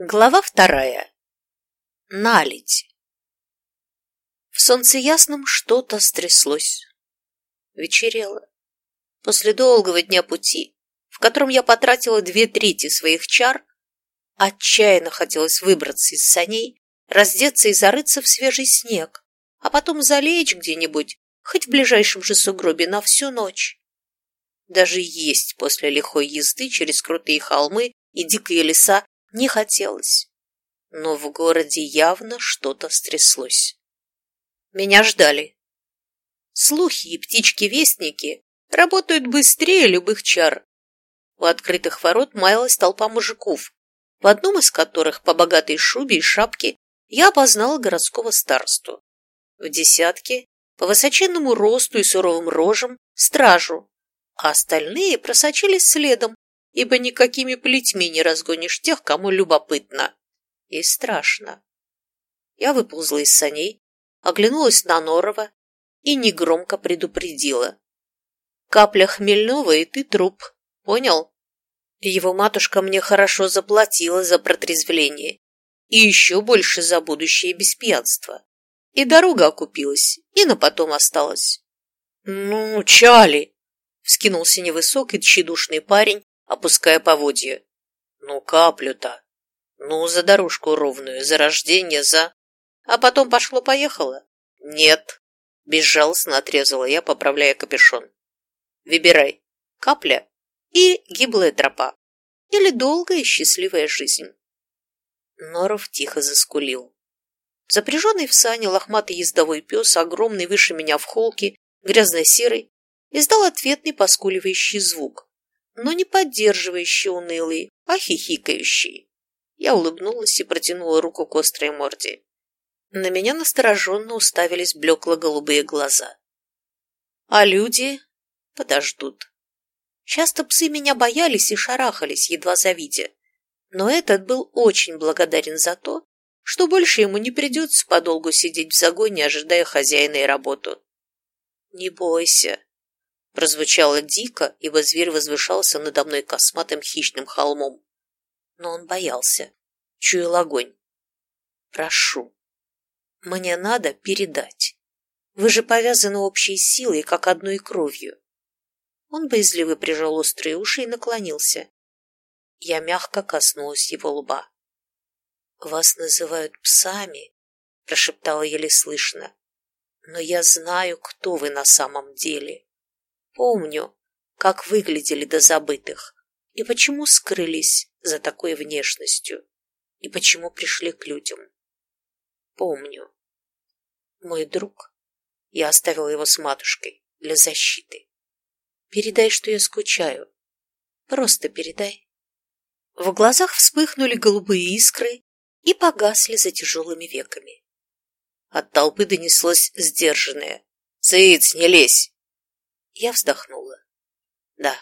Глава вторая. Наледь. В солнце ясном что-то стряслось. Вечерело. После долгого дня пути, в котором я потратила две трети своих чар, отчаянно хотелось выбраться из саней, раздеться и зарыться в свежий снег, а потом залечь где-нибудь, хоть в ближайшем же сугробе, на всю ночь. Даже есть после лихой езды через крутые холмы и дикие леса не хотелось. Но в городе явно что-то стряслось. Меня ждали. Слухи и птички-вестники работают быстрее любых чар. У открытых ворот маялась толпа мужиков, в одном из которых по богатой шубе и шапке я опознала городского старосту. В десятке по высоченному росту и суровым рожам стражу, а остальные просочились следом, ибо никакими плетьми не разгонишь тех, кому любопытно и страшно. Я выползла из саней, оглянулась на Норова и негромко предупредила. «Капля хмельного, и ты труп, понял?» Его матушка мне хорошо заплатила за протрезвление и еще больше за будущее без пьянства. И дорога окупилась, и на потом осталась. «Ну, Чали!» — вскинулся невысокий тщедушный парень опуская поводья. Ну, каплю-то. Ну, за дорожку ровную, за рождение, за... А потом пошло-поехало? Нет. Безжалостно отрезала я, поправляя капюшон. Выбирай. Капля и гиблая тропа. Или долгая и счастливая жизнь. Норов тихо заскулил. Запряженный в сани лохматый ездовой пес, огромный выше меня в холке, грязно-серый, издал ответный поскуливающий звук но не поддерживающий унылый, а хихикающий. Я улыбнулась и протянула руку к острой морде. На меня настороженно уставились блекло-голубые глаза. А люди подождут. Часто псы меня боялись и шарахались, едва завидя. Но этот был очень благодарен за то, что больше ему не придется подолгу сидеть в загоне, ожидая хозяина и работу. «Не бойся», Прозвучало дико, ибо зверь возвышался надо мной косматым хищным холмом. Но он боялся, чуял огонь. «Прошу, мне надо передать. Вы же повязаны общей силой, как одной кровью». Он боязливо прижал острые уши и наклонился. Я мягко коснулась его лба. «Вас называют псами», — прошептала еле слышно. «Но я знаю, кто вы на самом деле». Помню, как выглядели до забытых, и почему скрылись за такой внешностью, и почему пришли к людям. Помню. Мой друг, я оставил его с матушкой для защиты. Передай, что я скучаю. Просто передай. В глазах вспыхнули голубые искры и погасли за тяжелыми веками. От толпы донеслось сдержанное. «Цыц, не лезь!» Я вздохнула. Да,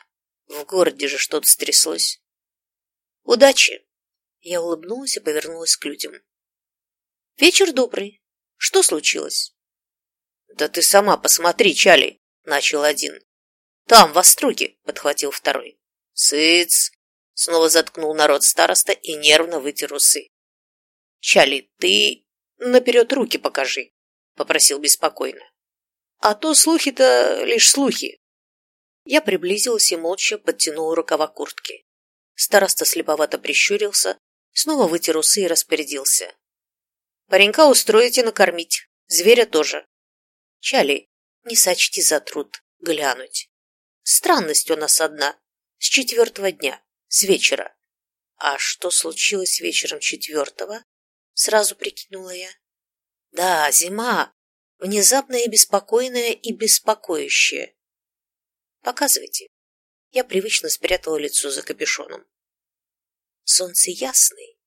в городе же что-то стряслось. Удачи! Я улыбнулась и повернулась к людям. Вечер добрый. Что случилось? Да ты сама посмотри, Чали, начал один. Там, в Остроге, подхватил второй. Сыц! Снова заткнул народ староста и нервно вытер усы. Чали, ты наперед руки покажи, попросил беспокойно. А то слухи-то лишь слухи. Я приблизилась и молча подтянула рукава куртки. Староста слеповато прищурился, снова вытер усы и распорядился. Паренька устроите накормить, зверя тоже. Чали, не сочти за труд глянуть. Странность у нас одна, с четвертого дня, с вечера. А что случилось вечером четвертого? Сразу прикинула я. Да, зима, внезапное беспокойное и беспокоящее. Показывайте. Я привычно спрятала лицо за капюшоном. Солнце ясный,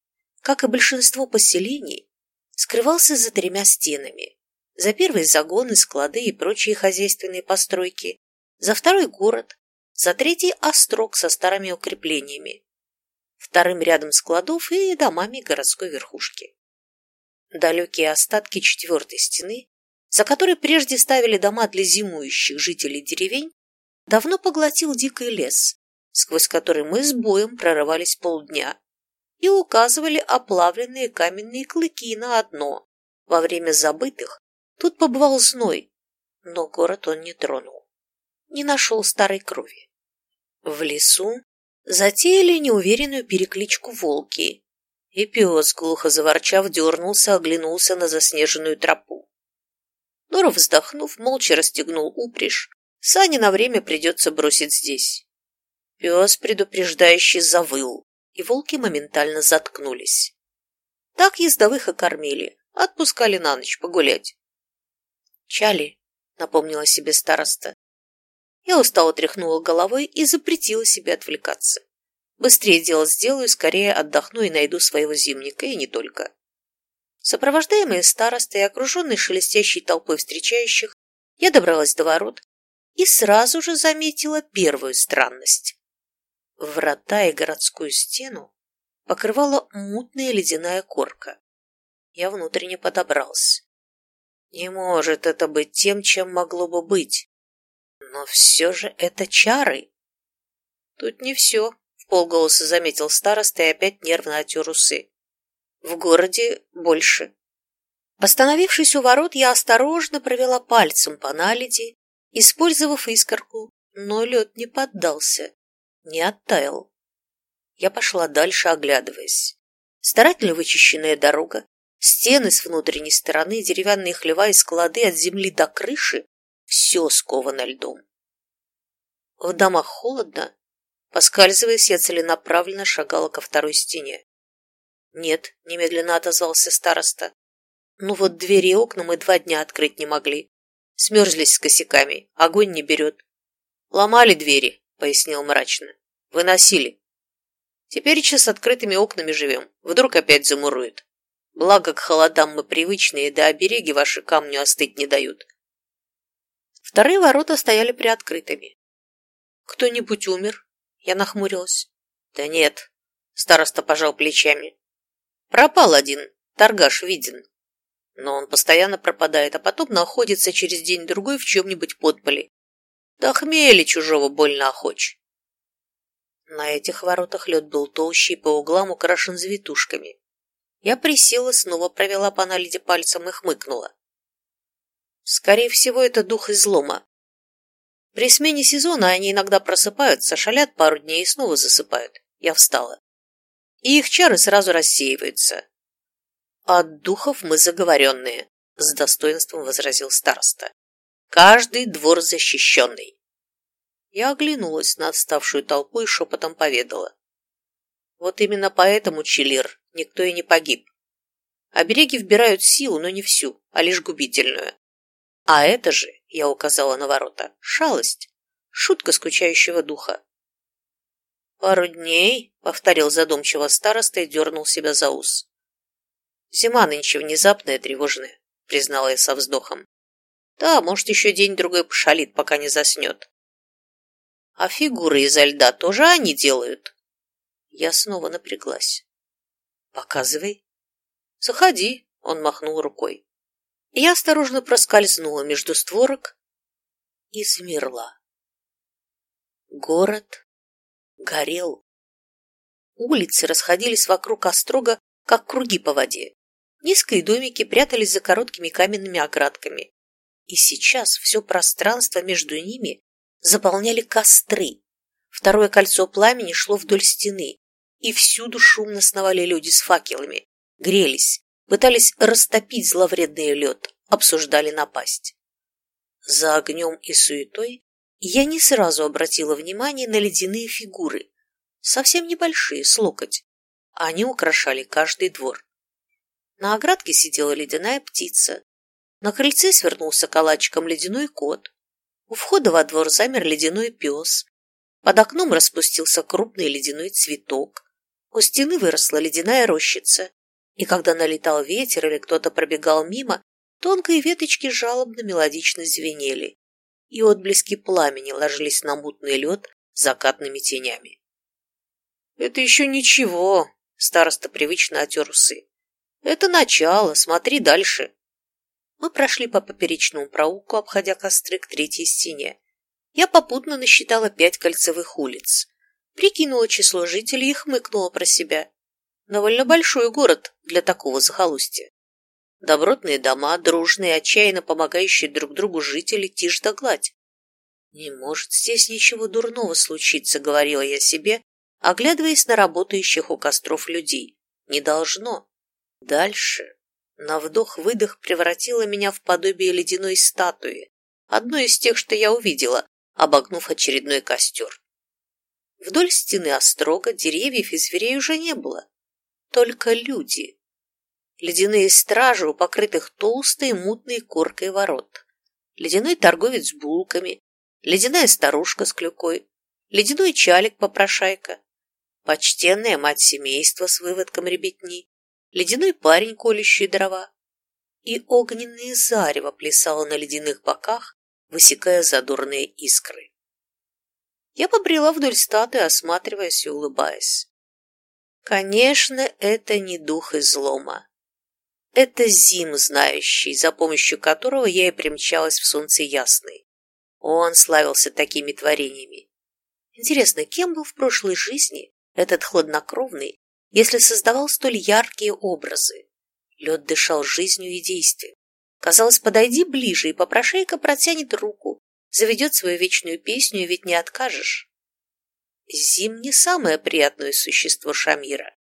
как и большинство поселений, скрывался за тремя стенами. За первый загоны, склады и прочие хозяйственные постройки, за второй город, за третий острог со старыми укреплениями, вторым рядом складов и домами городской верхушки. Далекие остатки четвертой стены за который прежде ставили дома для зимующих жителей деревень, давно поглотил дикий лес, сквозь который мы с боем прорывались полдня, и указывали оплавленные каменные клыки на одно. Во время забытых тут побывал зной, но город он не тронул. Не нашел старой крови. В лесу затеяли неуверенную перекличку волки, и пес, глухо заворчав, дернулся, оглянулся на заснеженную тропу. Нора, вздохнув, молча расстегнул упряжь, сани на время придется бросить здесь. Пес предупреждающий завыл, и волки моментально заткнулись. Так ездовых и кормили, отпускали на ночь погулять. «Чали», — напомнила себе староста. Я устало тряхнула головой и запретила себе отвлекаться. Быстрее дело сделаю, скорее отдохну и найду своего зимника, и не только. Сопровождаемая старостой и окруженной шелестящей толпой встречающих, я добралась до ворот и сразу же заметила первую странность. Врата и городскую стену покрывала мутная ледяная корка. Я внутренне подобрался. Не может это быть тем, чем могло бы быть. Но все же это чары. Тут не все, полголоса заметил староста и опять нервно отер усы. В городе больше. Остановившись у ворот, я осторожно провела пальцем по наледи, использовав искорку, но лед не поддался не оттаял. Я пошла дальше, оглядываясь. Старательно вычищенная дорога, стены с внутренней стороны, деревянные хлева и склады от земли до крыши — все сковано льдом. В домах холодно. Поскальзываясь, я целенаправленно шагала ко второй стене. «Нет», — немедленно отозвался староста. «Ну вот двери и окна мы два дня открыть не могли. Смерзлись с косяками, огонь не берет. Ломали двери, пояснил мрачно. Выносили. Теперь с открытыми окнами живем. Вдруг опять замуруют. Благо, к холодам мы привычные, да обереги ваши камню остыть не дают. Вторые ворота стояли приоткрытыми. Кто-нибудь умер? Я нахмурилась. Да нет. Староста пожал плечами. Пропал один, торгаш виден. Но он постоянно пропадает, а потом находится через день-другой в чем-нибудь подполе да хмели чужого больно охоч. На этих воротах лед был толще и по углам украшен завитушками. Я присела, снова провела по наледи пальцем и хмыкнула. Скорее всего, это дух излома. При смене сезона они иногда просыпаются, шалят пару дней и снова засыпают. Я встала. И их чары сразу рассеиваются. От духов мы заговоренные, с достоинством возразил староста. Каждый двор защищенный. Я оглянулась на отставшую толпу и шепотом поведала. Вот именно поэтому, Чилир, никто и не погиб. Обереги вбирают силу, но не всю, а лишь губительную. А это же, я указала на ворота, шалость, шутка скучающего духа. «Пару дней», — повторил задумчиво староста и дернул себя за ус. «Зима нынче внезапная, тревожная», — признала я со вздохом. Да, может, еще день-другой пошалит, пока не заснет. А фигуры изо льда тоже они делают? Я снова напряглась. Показывай. Заходи, он махнул рукой. Я осторожно проскользнула между створок и замерла. Город горел. Улицы расходились вокруг острога, как круги по воде. Низкие домики прятались за короткими каменными оградками и сейчас все пространство между ними заполняли костры. Второе кольцо пламени шло вдоль стены, и всюду шумно сновали люди с факелами, грелись, пытались растопить зловредный лед, обсуждали напасть. За огнем и суетой я не сразу обратила внимание на ледяные фигуры, совсем небольшие, с локоть. Они украшали каждый двор. На оградке сидела ледяная птица, на крыльце свернулся калачиком ледяной кот. У входа во двор замер ледяной пес. Под окном распустился крупный ледяной цветок. У стены выросла ледяная рощица. И когда налетал ветер или кто-то пробегал мимо, тонкие веточки жалобно мелодично звенели, и отблески пламени ложились на мутный лед закатными тенями. «Это еще ничего», — староста привычно отер усы. «Это начало, смотри дальше». Мы прошли по поперечному проулку, обходя костры к третьей стене. Я попутно насчитала пять кольцевых улиц. Прикинула число жителей и хмыкнула про себя. Довольно большой город для такого захолустья. Добротные дома, дружные, отчаянно помогающие друг другу жители, тишь да гладь. «Не может здесь ничего дурного случиться», — говорила я себе, оглядываясь на работающих у костров людей. «Не должно». Дальше на вдох-выдох превратила меня в подобие ледяной статуи, одной из тех, что я увидела, обогнув очередной костер. Вдоль стены острога деревьев и зверей уже не было, только люди. Ледяные стражи у покрытых толстой мутной коркой ворот, ледяной торговец с булками, ледяная старушка с клюкой, ледяной чалик-попрошайка, почтенная мать семейства с выводком ребятни, ледяной парень, колющий дрова, и огненное зарево плясало на ледяных боках, высекая задорные искры. Я побрела вдоль статуи, осматриваясь и улыбаясь. Конечно, это не дух излома. Это Зим, знающий, за помощью которого я и примчалась в солнце ясный. Он славился такими творениями. Интересно, кем был в прошлой жизни этот хладнокровный, если создавал столь яркие образы? Лед дышал жизнью и действием. Казалось, подойди ближе, и попрошайка протянет руку, заведет свою вечную песню, ведь не откажешь. Зим не самое приятное существо Шамира.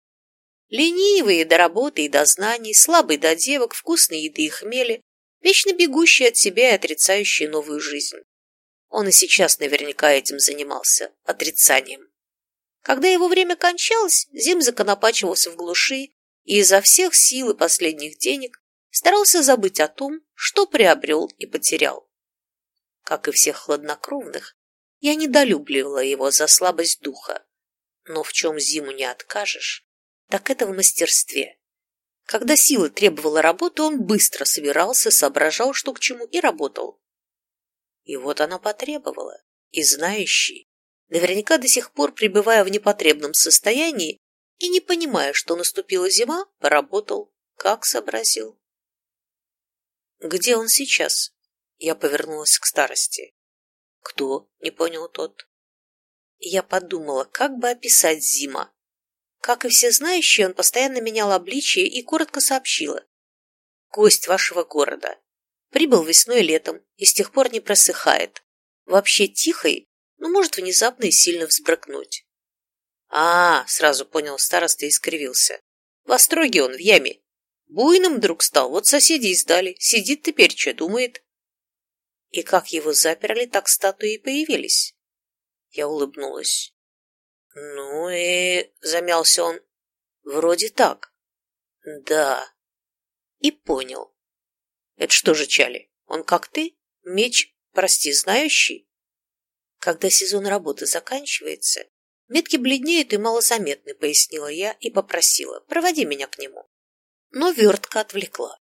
Ленивые до работы и до знаний, слабый до девок, вкусной еды и хмели, вечно бегущий от себя и отрицающий новую жизнь. Он и сейчас наверняка этим занимался, отрицанием. Когда его время кончалось, Зим законопачивался в глуши и изо всех сил и последних денег старался забыть о том, что приобрел и потерял. Как и всех хладнокровных, я недолюбливала его за слабость духа, но в чем Зиму не откажешь, так это в мастерстве. Когда сила требовала работы, он быстро собирался, соображал, что к чему, и работал. И вот она потребовала, и знающий, наверняка до сих пор пребывая в непотребном состоянии и не понимая, что наступила зима, поработал, как сообразил. «Где он сейчас?» Я повернулась к старости. «Кто?» — не понял тот. Я подумала, как бы описать Зима. Как и все знающие, он постоянно менял обличие и коротко сообщила. «Гость вашего города. Прибыл весной и летом, и с тех пор не просыхает. Вообще тихой, но может внезапно и сильно взбрыкнуть. А, сразу понял староста и скривился. В Остроге он, в яме. Буйным вдруг стал, вот соседи издали. Сидит теперь, что думает. И как его заперли, так статуи и появились. Я улыбнулась. Ну и... замялся он. Вроде так. Да. И понял. Это что же, Чали, он как ты? Меч, прости, знающий? Когда сезон работы заканчивается, метки бледнеют и малозаметны, пояснила я и попросила, проводи меня к нему. Но вертка отвлекла.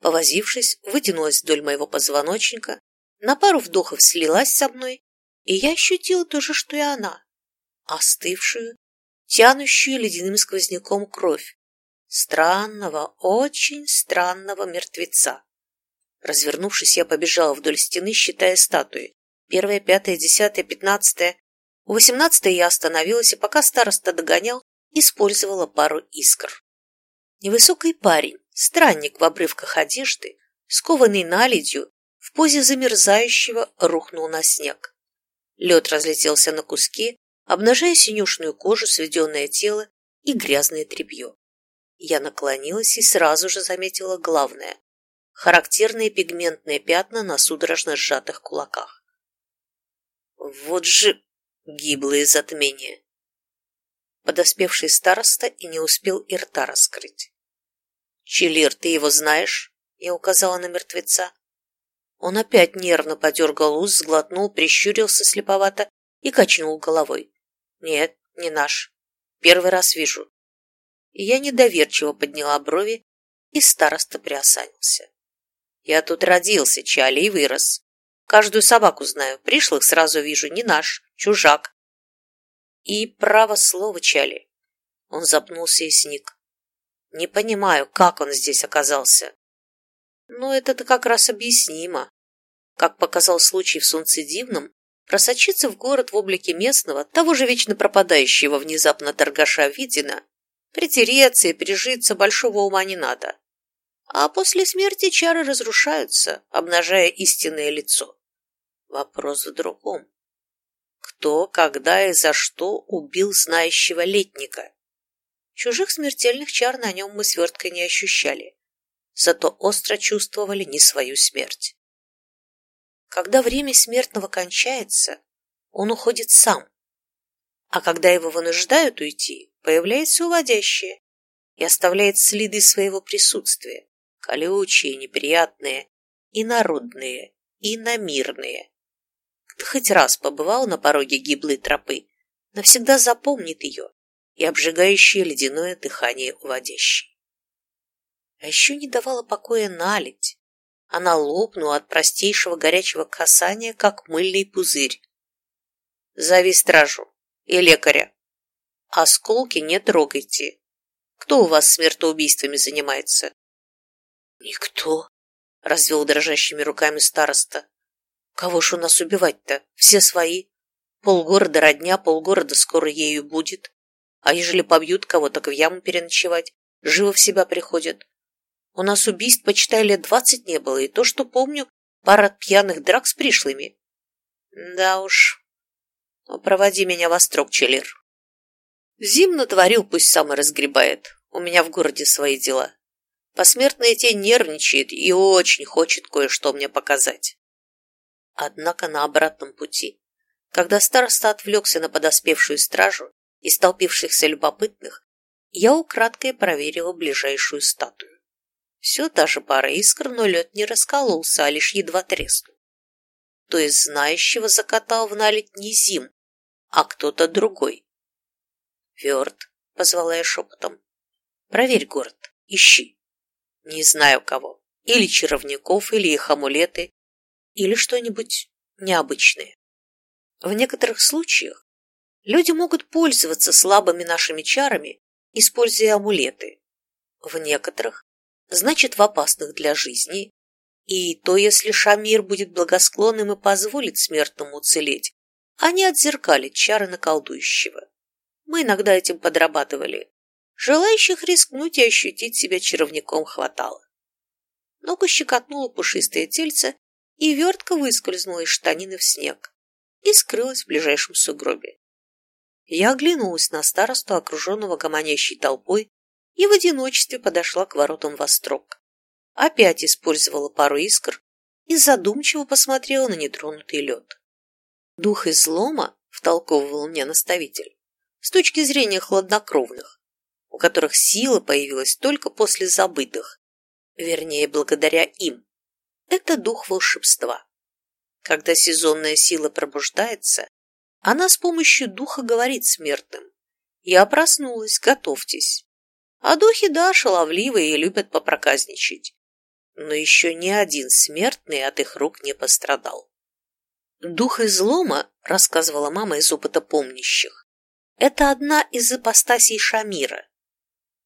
Повозившись, вытянулась вдоль моего позвоночника, на пару вдохов слилась со мной, и я ощутила то же, что и она. Остывшую, тянущую ледяным сквозняком кровь. Странного, очень странного мертвеца. Развернувшись, я побежала вдоль стены, считая статуи. Первая, пятая, десятая, пятнадцатая. У восемнадцатой я остановилась, и пока староста догонял, использовала пару искр. Невысокий парень, странник в обрывках одежды, скованный наледью, в позе замерзающего рухнул на снег. Лед разлетелся на куски, обнажая синюшную кожу, сведенное тело и грязное тряпье. Я наклонилась и сразу же заметила главное характерные пигментные пятна на судорожно сжатых кулаках. Вот же гиблые затмения! Подоспевший староста и не успел и рта раскрыть. «Челир, ты его знаешь?» — я указала на мертвеца. Он опять нервно подергал ус, сглотнул, прищурился слеповато и качнул головой. «Нет, не наш. Первый раз вижу». Я недоверчиво подняла брови, и староста приосанился. Я тут родился, Чали, и вырос. Каждую собаку знаю, пришлых сразу вижу, не наш, чужак. И право слово, Чали. Он запнулся и сник. Не понимаю, как он здесь оказался. Но это-то как раз объяснимо. Как показал случай в Солнце Дивном, просочиться в город в облике местного, того же вечно пропадающего внезапно торгаша Видина, Притереться и пережиться большого ума не надо. А после смерти чары разрушаются, обнажая истинное лицо. Вопрос в другом. Кто, когда и за что убил знающего летника? Чужих смертельных чар на нем мы сверткой не ощущали, зато остро чувствовали не свою смерть. Когда время смертного кончается, он уходит сам, а когда его вынуждают уйти, появляется уводящее и оставляет следы своего присутствия, колючие, неприятные, и народные, и намирные. Кто хоть раз побывал на пороге гиблой тропы, навсегда запомнит ее и обжигающее ледяное дыхание уводящей. А еще не давала покоя наледь. Она лопнула от простейшего горячего касания, как мыльный пузырь. «Зови стражу и лекаря. Осколки не трогайте. Кто у вас смертоубийствами занимается?» «Никто», — развел дрожащими руками староста. «Кого ж у нас убивать-то? Все свои. Полгорода родня, полгорода скоро ею будет. А ежели побьют кого, так в яму переночевать. Живо в себя приходят. У нас убийств, почитай, лет двадцать не было, и то, что помню, пара пьяных драк с пришлыми. Да уж. Ну, проводи меня во строк, Челлер. Зим натворил, пусть сам и разгребает. У меня в городе свои дела. Посмертная тень нервничает и очень хочет кое-что мне показать. Однако на обратном пути, когда староста отвлекся на подоспевшую стражу и столпившихся любопытных, я украдкой проверила ближайшую статую. Все та же пара искр, но лед не раскололся, а лишь едва треснул. То есть знающего закатал в наледь не Зим, а кто-то другой. «Верт», — позвала я шепотом, — «проверь город, ищи». Не знаю кого. Или чаровников, или их амулеты, или что-нибудь необычное. В некоторых случаях люди могут пользоваться слабыми нашими чарами, используя амулеты. В некоторых, значит, в опасных для жизни, и то, если Шамир будет благосклонным и позволит смертному уцелеть, а не отзеркалит чары наколдующего. Мы иногда этим подрабатывали, Желающих рискнуть и ощутить себя чаровником хватало. Ногу щекотнуло пушистое тельце, и вертка выскользнула из штанины в снег и скрылась в ближайшем сугробе. Я оглянулась на старосту, окруженного гомонящей толпой, и в одиночестве подошла к воротам вострок. Опять использовала пару искр и задумчиво посмотрела на нетронутый лед. Дух излома, втолковывал мне наставитель, с точки зрения хладнокровных, у которых сила появилась только после забытых, вернее, благодаря им. Это дух волшебства. Когда сезонная сила пробуждается, она с помощью духа говорит смертным. «Я проснулась, готовьтесь». А духи, да, шаловливые и любят попроказничать. Но еще ни один смертный от их рук не пострадал. Дух излома, рассказывала мама из опыта помнящих, это одна из ипостасей Шамира,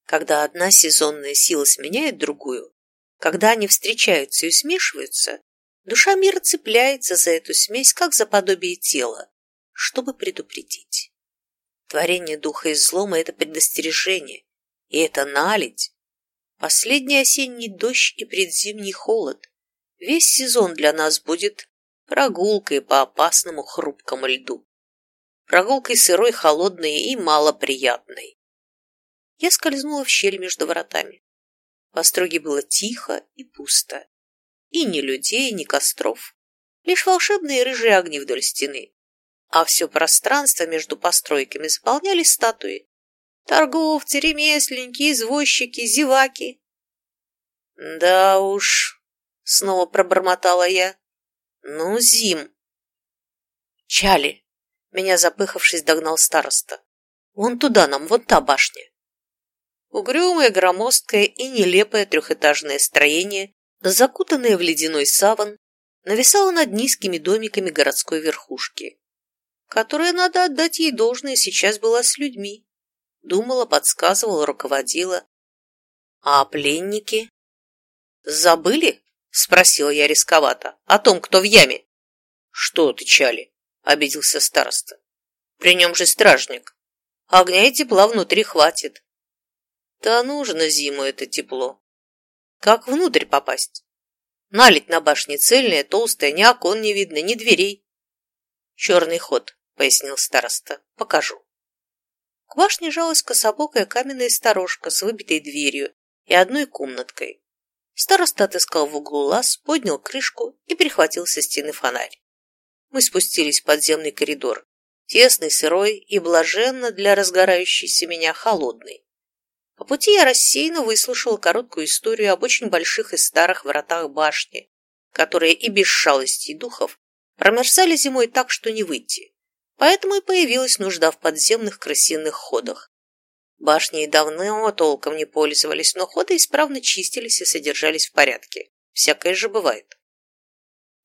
когда одна сезонная сила сменяет другую, когда они встречаются и смешиваются, душа мира цепляется за эту смесь, как за подобие тела, чтобы предупредить. Творение духа излома – это предостережение, и это наледь. Последний осенний дождь и предзимний холод. Весь сезон для нас будет прогулкой по опасному хрупкому льду. Прогулкой сырой, холодной и малоприятной я скользнула в щель между воротами. В остроге было тихо и пусто. И ни людей, ни костров. Лишь волшебные рыжие огни вдоль стены. А все пространство между постройками заполняли статуи. Торговцы, ремесленники, извозчики, зеваки. «Да уж», — снова пробормотала я. «Ну, Зим». «Чали», — меня запыхавшись догнал староста. «Вон туда нам, вот та башня». Угрюмое, громоздкое и нелепое трехэтажное строение, закутанное в ледяной саван, нависало над низкими домиками городской верхушки, которая, надо отдать ей должное, сейчас была с людьми. Думала, подсказывала, руководила. А пленники? Забыли? Спросила я рисковато. О том, кто в яме. Что ты, Чали? Обиделся староста. При нем же стражник. Огня и тепла внутри хватит. Да нужно зиму это тепло. Как внутрь попасть? Налить на башне цельная, толстая, ни окон не видно, ни дверей. Черный ход, пояснил староста. Покажу. К башне жалась кособокая каменная сторожка с выбитой дверью и одной комнаткой. Староста отыскал в углу лаз, поднял крышку и прихватил со стены фонарь. Мы спустились в подземный коридор, тесный, сырой и блаженно для разгорающейся меня холодный. По пути я рассеянно выслушала короткую историю об очень больших и старых вратах башни, которые и без шалости духов промерзали зимой так, что не выйти. Поэтому и появилась нужда в подземных крысиных ходах. Башни и давно толком не пользовались, но ходы исправно чистились и содержались в порядке. Всякое же бывает.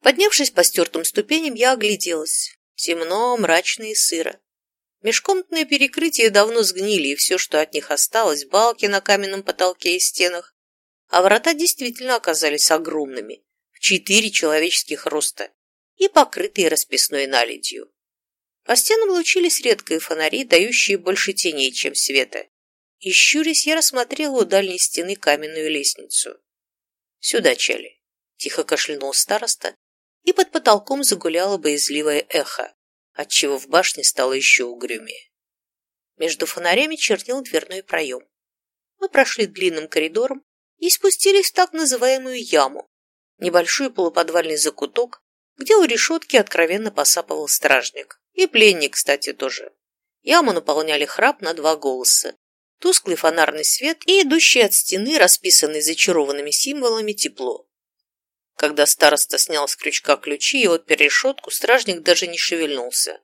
Поднявшись по стертым ступеням, я огляделась. Темно, мрачно и сыро. Межкомнатные перекрытия давно сгнили, и все, что от них осталось, балки на каменном потолке и стенах. А врата действительно оказались огромными, в четыре человеческих роста и покрытые расписной наледью. По стенам лучились редкие фонари, дающие больше теней, чем света. И щурясь, я рассмотрела у дальней стены каменную лестницу. «Сюда, Чали!» — тихо кашлянул староста, и под потолком загуляло боязливое эхо, отчего в башне стало еще угрюмее. Между фонарями чернил дверной проем. Мы прошли длинным коридором и спустились в так называемую яму, небольшой полуподвальный закуток, где у решетки откровенно посапывал стражник. И пленник, кстати, тоже. Яму наполняли храп на два голоса, тусклый фонарный свет и идущий от стены, расписанный зачарованными символами, тепло. Когда староста снял с крючка ключи и отпер решетку, стражник даже не шевельнулся,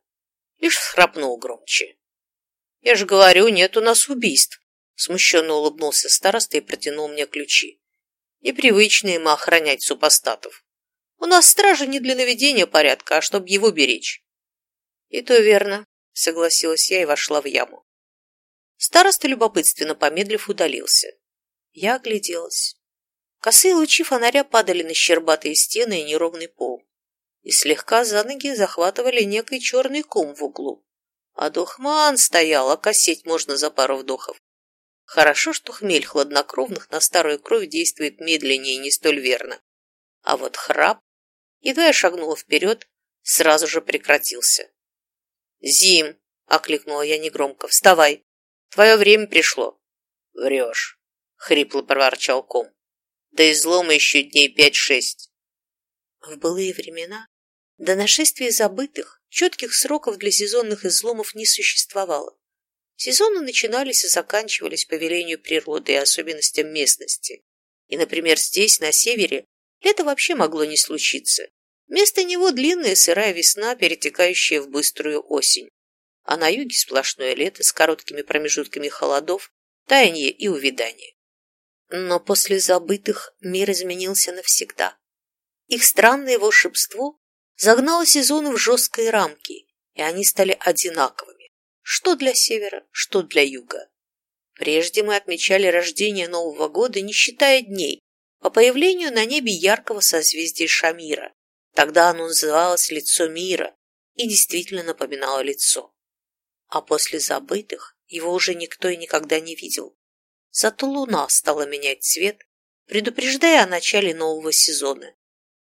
лишь храпнул громче. «Я же говорю, нет у нас убийств!» Смущенно улыбнулся староста и протянул мне ключи. Непривычные мы охранять супостатов. У нас стража не для наведения порядка, а чтобы его беречь. И то верно, согласилась я и вошла в яму. Староста любопытственно помедлив удалился. Я огляделась. Косые лучи фонаря падали на щербатые стены и неровный пол, и слегка за ноги захватывали некий черный ком в углу. А духман стоял, а косеть можно за пару вдохов. Хорошо, что хмель хладнокровных на старую кровь действует медленнее и не столь верно. А вот храп, едва я шагнула вперед, сразу же прекратился. «Зим!» — окликнула я негромко. «Вставай! Твое время пришло!» «Врешь!» — хрипло проворчал ком. «Да излома еще дней пять-шесть!» В былые времена до нашествия забытых, четких сроков для сезонных изломов не существовало. Сезоны начинались и заканчивались по велению природы и особенностям местности. И, например, здесь, на севере, лето вообще могло не случиться. Вместо него длинная сырая весна, перетекающая в быструю осень. А на юге сплошное лето с короткими промежутками холодов, таяние и увядание. Но после забытых мир изменился навсегда. Их странное волшебство загнало сезоны в жесткие рамки, и они стали одинаковыми, что для севера, что для юга. Прежде мы отмечали рождение Нового года, не считая дней, по появлению на небе яркого созвездия Шамира, Тогда оно называлось «Лицо мира» и действительно напоминало лицо. А после забытых его уже никто и никогда не видел. Зато луна стала менять цвет, предупреждая о начале нового сезона.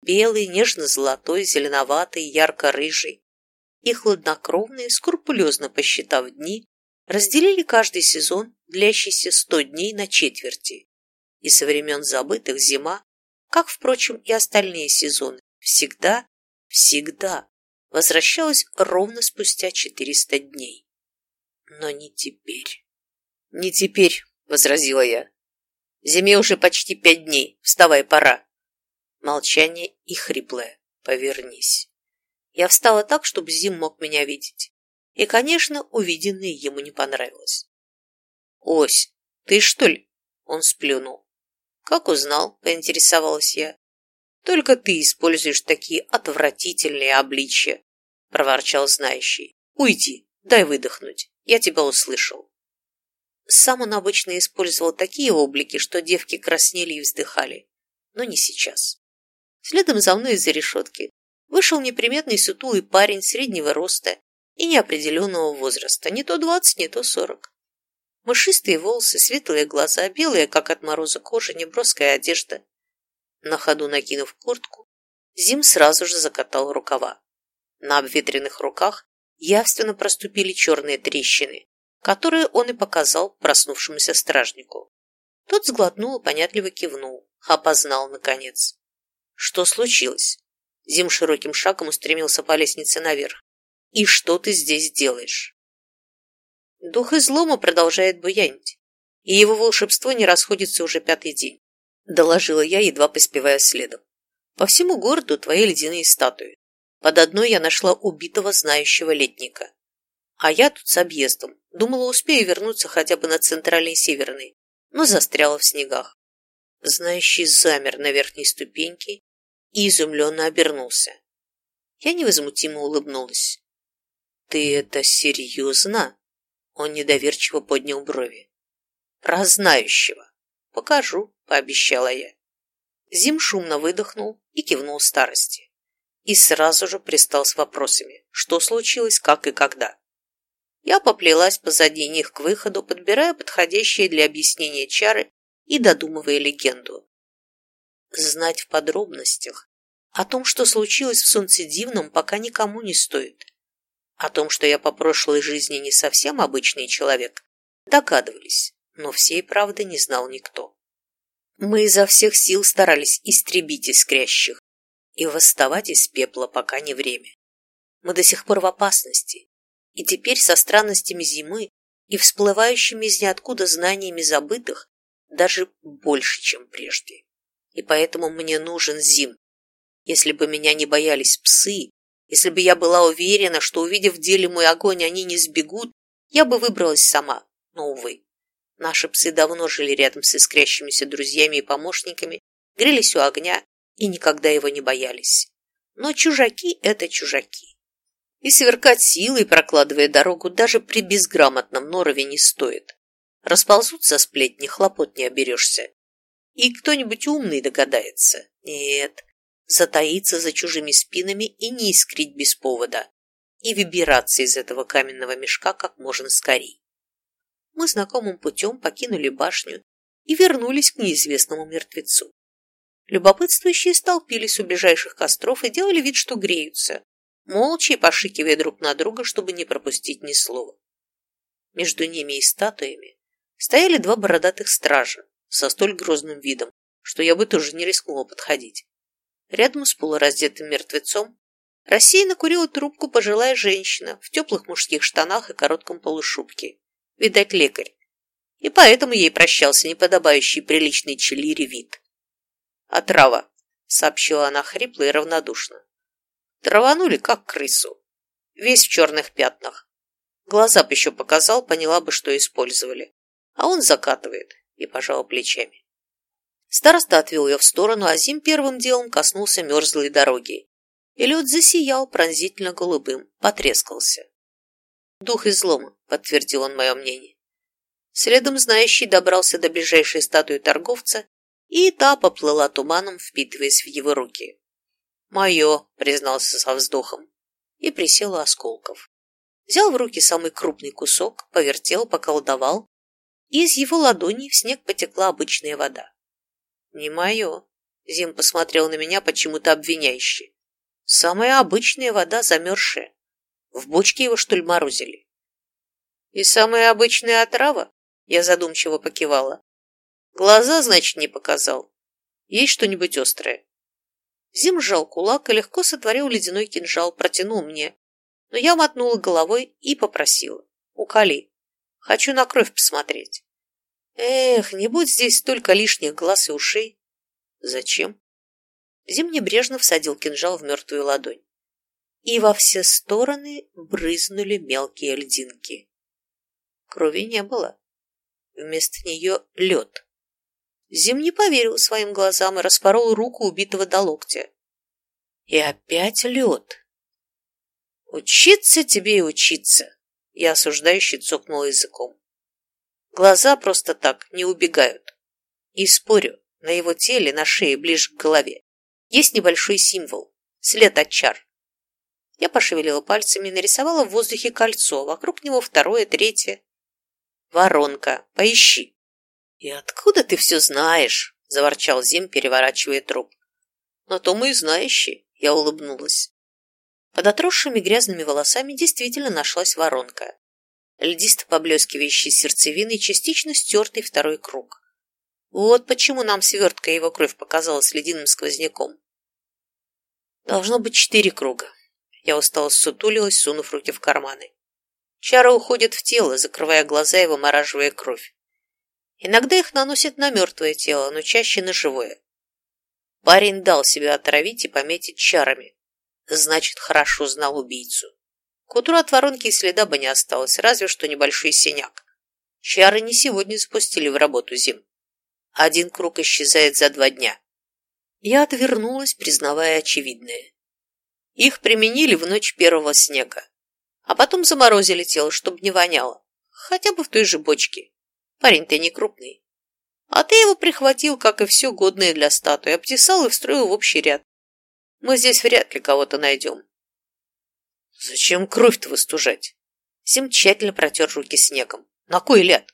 Белый, нежно-золотой, зеленоватый, ярко-рыжий. И хладнокровные, скрупулезно посчитав дни, разделили каждый сезон, длящийся сто дней на четверти. И со времен забытых зима, как, впрочем, и остальные сезоны, всегда, всегда возвращалась ровно спустя четыреста дней. Но не теперь. Не теперь, возразила я. Зиме уже почти пять дней. Вставай, пора. Молчание и хриплое. Повернись. Я встала так, чтобы Зим мог меня видеть. И, конечно, увиденное ему не понравилось. «Ось, ты что ли?» Он сплюнул. «Как узнал?» – поинтересовалась я. Только ты используешь такие отвратительные обличья, проворчал знающий. Уйди, дай выдохнуть. Я тебя услышал. Сам он обычно использовал такие облики, что девки краснели и вздыхали. Но не сейчас. Следом за мной из-за решетки вышел неприметный сутулый парень среднего роста и неопределенного возраста, не то двадцать, не то сорок. Мышистые волосы, светлые глаза, белые, как от мороза кожа, неброская одежда. На ходу накинув куртку, Зим сразу же закатал рукава. На обветренных руках явственно проступили черные трещины, которые он и показал проснувшемуся стражнику. Тот сглотнул и понятливо кивнул, опознал, наконец. Что случилось? Зим широким шагом устремился по лестнице наверх. «И что ты здесь делаешь?» Дух излома продолжает буянить, и его волшебство не расходится уже пятый день, доложила я, едва поспевая следом. По всему городу твои ледяные статуи. Под одной я нашла убитого знающего летника. А я тут с объездом. Думала, успею вернуться хотя бы на центральный северный, но застряла в снегах. Знающий замер на верхней ступеньке и изумленно обернулся. Я невозмутимо улыбнулась. «Ты это серьезно?» Он недоверчиво поднял брови. «Про знающего. Покажу», — пообещала я. Зим шумно выдохнул и кивнул старости. И сразу же пристал с вопросами, что случилось, как и когда. Я поплелась позади них к выходу, подбирая подходящие для объяснения чары и додумывая легенду. Знать в подробностях о том, что случилось в Солнцедивном, пока никому не стоит. О том, что я по прошлой жизни не совсем обычный человек, догадывались, но всей правды не знал никто. Мы изо всех сил старались истребить искрящих и восставать из пепла, пока не время. Мы до сих пор в опасности, и теперь со странностями зимы и всплывающими из ниоткуда знаниями забытых даже больше, чем прежде. И поэтому мне нужен Зим. Если бы меня не боялись псы, если бы я была уверена, что, увидев в деле мой огонь, они не сбегут, я бы выбралась сама. Но, увы, наши псы давно жили рядом с искрящимися друзьями и помощниками, грелись у огня и никогда его не боялись. Но чужаки – это чужаки. И сверкать силой, прокладывая дорогу, даже при безграмотном норове не стоит. Расползутся сплетни, хлопот не оберешься. И кто-нибудь умный догадается. Нет, затаиться за чужими спинами и не искрить без повода, и выбираться из этого каменного мешка как можно скорее. Мы знакомым путем покинули башню и вернулись к неизвестному мертвецу. Любопытствующие столпились у ближайших костров и делали вид, что греются, молча и пошикивая друг на друга, чтобы не пропустить ни слова. Между ними и статуями стояли два бородатых стража со столь грозным видом, что я бы тоже не рискнула подходить. Рядом с полураздетым мертвецом рассеянно курила трубку пожилая женщина в теплых мужских штанах и коротком полушубке. Видать, лекарь. И поэтому ей прощался неподобающий приличный челире вид. «Отрава», — сообщила она хрипло и равнодушно. Траванули, как крысу. Весь в черных пятнах. Глаза бы еще показал, поняла бы, что использовали. А он закатывает и пожал плечами. Староста отвел ее в сторону, а Зим первым делом коснулся мерзлой дороги. И лед засиял пронзительно голубым, потрескался. «Дух излома», — подтвердил он мое мнение. Следом знающий добрался до ближайшей статуи торговца, и та поплыла туманом, впитываясь в его руки. «Мое», — признался со вздохом, и присел осколков. Взял в руки самый крупный кусок, повертел, поколдовал, и из его ладони в снег потекла обычная вода. «Не мое», — Зим посмотрел на меня почему-то обвиняюще. «Самая обычная вода, замерзшая. В бочке его, что ли, морозили?» «И самая обычная отрава?» — я задумчиво покивала. «Глаза, значит, не показал. Есть что-нибудь острое?» Зим сжал кулак и легко сотворил ледяной кинжал, протянул мне. Но я мотнула головой и попросила. «Уколи. Хочу на кровь посмотреть». Эх, не будь здесь столько лишних глаз и ушей. Зачем? Зим небрежно всадил кинжал в мертвую ладонь. И во все стороны брызнули мелкие льдинки. Крови не было. Вместо нее лед. Зим не поверил своим глазам и распорол руку убитого до локтя. И опять лед. «Учиться тебе и учиться!» Я осуждающе цокнул языком. Глаза просто так не убегают. И спорю, на его теле, на шее, ближе к голове, есть небольшой символ, след от чар. Я пошевелила пальцами и нарисовала в воздухе кольцо, вокруг него второе, третье. Воронка. Поищи. И откуда ты все знаешь? Заворчал Зим, переворачивая труп. На то мы и знающие, я улыбнулась. Под отросшими грязными волосами действительно нашлась воронка. Льдисто поблескивающий сердцевиной, частично стертый второй круг. Вот почему нам свертка его кровь показалась ледяным сквозняком. Должно быть четыре круга. Я устало сутулилась, сунув руки в карманы. Чары уходят в тело, закрывая глаза и вымораживая кровь. Иногда их наносят на мертвое тело, но чаще на живое. Парень дал себя отравить и пометить чарами. Значит, хорошо знал убийцу. К утру от воронки и следа бы не осталось, разве что небольшой синяк. Чары не сегодня запустили в работу зим. Один круг исчезает за два дня. Я отвернулась, признавая очевидное. Их применили в ночь первого снега, а потом заморозили тело, чтобы не воняло, хотя бы в той же бочке. Парень-то не крупный. А ты его прихватил, как и все годное для статуи, обтесал и встроил в общий ряд. Мы здесь вряд ли кого-то найдем. Зачем кровь-то выстужать? Сим тщательно протер руки снегом. На кой ляд?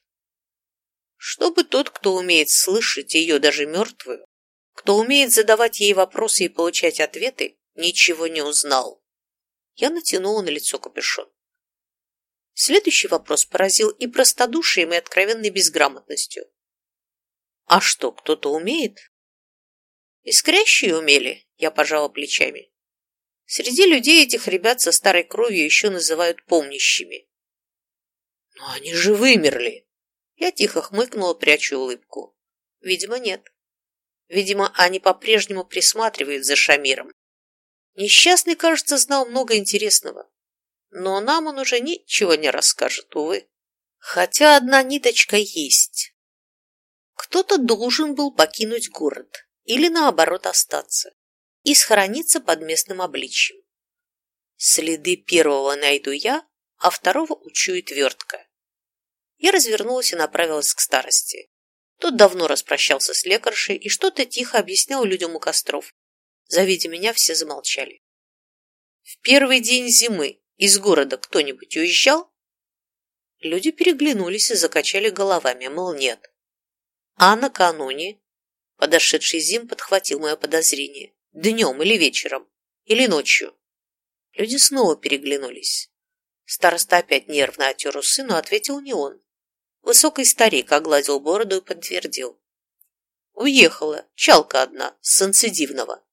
Чтобы тот, кто умеет слышать ее даже мертвую, кто умеет задавать ей вопросы и получать ответы, ничего не узнал. Я натянула на лицо капюшон. Следующий вопрос поразил и простодушием, и откровенной безграмотностью. А что, кто-то умеет? Искрящие умели, я пожала плечами. Среди людей этих ребят со старой кровью еще называют помнящими. Но они же вымерли. Я тихо хмыкнула, прячу улыбку. Видимо, нет. Видимо, они по-прежнему присматривают за Шамиром. Несчастный, кажется, знал много интересного. Но нам он уже ничего не расскажет, увы. Хотя одна ниточка есть. Кто-то должен был покинуть город или, наоборот, остаться и схорониться под местным обличьем. Следы первого найду я, а второго учует вертка. Я развернулась и направилась к старости. Тот давно распрощался с лекаршей и что-то тихо объяснял людям у костров. Завидя меня, все замолчали. В первый день зимы из города кто-нибудь уезжал? Люди переглянулись и закачали головами, мол, нет. А накануне подошедший Зим подхватил мое подозрение. Днем или вечером, или ночью. Люди снова переглянулись. Староста опять нервно отер усы, но ответил не он. Высокий старик огладил бороду и подтвердил. Уехала, чалка одна, с инцидивного.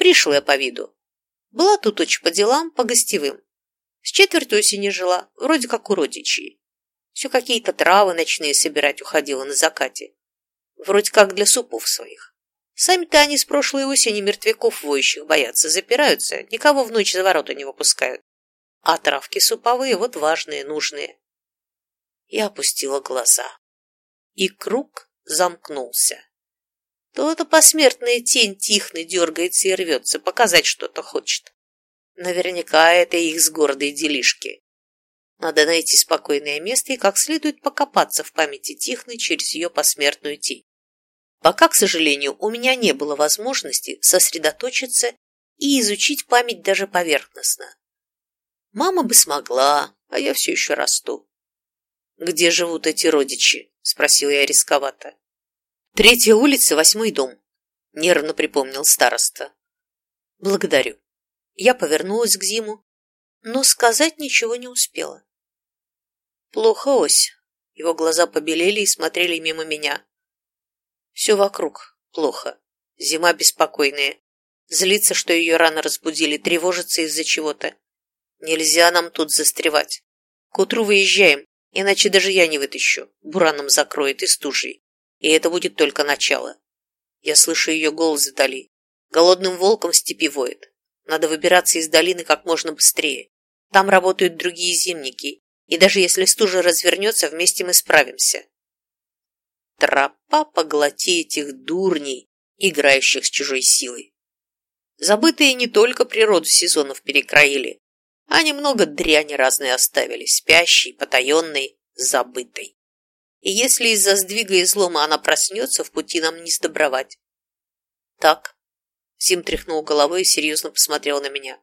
Пришлая по виду. Была тут очень по делам, по гостевым. С четверть осени жила, вроде как у родичей. Все какие-то травы ночные собирать уходила на закате. Вроде как для супов своих. Сами-то они с прошлой осени мертвяков воющих боятся, запираются, никого в ночь за ворота не выпускают. А травки суповые вот важные, нужные. Я опустила глаза. И круг замкнулся. То-то посмертная тень тихно дергается и рвется, показать что-то хочет. Наверняка это их с гордой делишки. Надо найти спокойное место и как следует покопаться в памяти Тихны через ее посмертную тень. Пока, к сожалению, у меня не было возможности сосредоточиться и изучить память даже поверхностно. Мама бы смогла, а я все еще расту. «Где живут эти родичи?» – спросил я рисковато. «Третья улица, восьмой дом», – нервно припомнил староста. «Благодарю». Я повернулась к Зиму, но сказать ничего не успела. «Плохо, ось». Его глаза побелели и смотрели мимо меня. «Все вокруг плохо. Зима беспокойная. Злится, что ее рано разбудили, тревожится из-за чего-то. Нельзя нам тут застревать. К утру выезжаем. Иначе даже я не вытащу. Бураном закроет и стужей. И это будет только начало. Я слышу ее голос вдали. Голодным волком в степи воет. Надо выбираться из долины как можно быстрее. Там работают другие зимники. И даже если стужа развернется, вместе мы справимся. Тропа поглоти этих дурней, играющих с чужой силой. Забытые не только природу сезонов перекроили, а немного дряни разной оставили, спящей, потаенной, забытой. И если из-за сдвига излома она проснется, в пути нам не сдобровать. Так, Сим тряхнул головой и серьезно посмотрел на меня.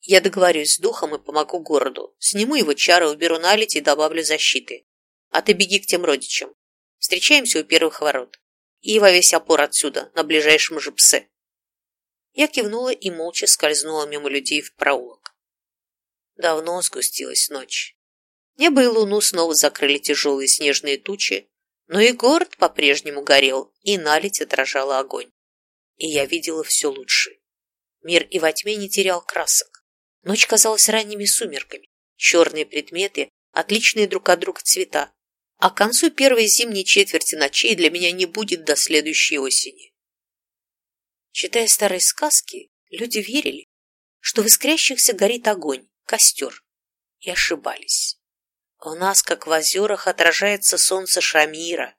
Я договорюсь с духом и помогу городу. Сниму его чары, уберу налить и добавлю защиты. а ты беги к тем родичам. Встречаемся у первых ворот. И во весь опор отсюда, на ближайшем же псе. Я кивнула и молча скользнула мимо людей в проулок. Давно сгустилась ночь. Небо и луну снова закрыли тяжелые снежные тучи, но и город по-прежнему горел, и наледь отражала огонь. И я видела все лучше. Мир и во тьме не терял красок. Ночь казалась ранними сумерками. Черные предметы, отличные друг от друга цвета. А к концу первой зимней четверти ночей для меня не будет до следующей осени. Читая старые сказки, люди верили, что в искрящихся горит огонь, костер, и ошибались. У нас, как в озерах, отражается солнце Шамира,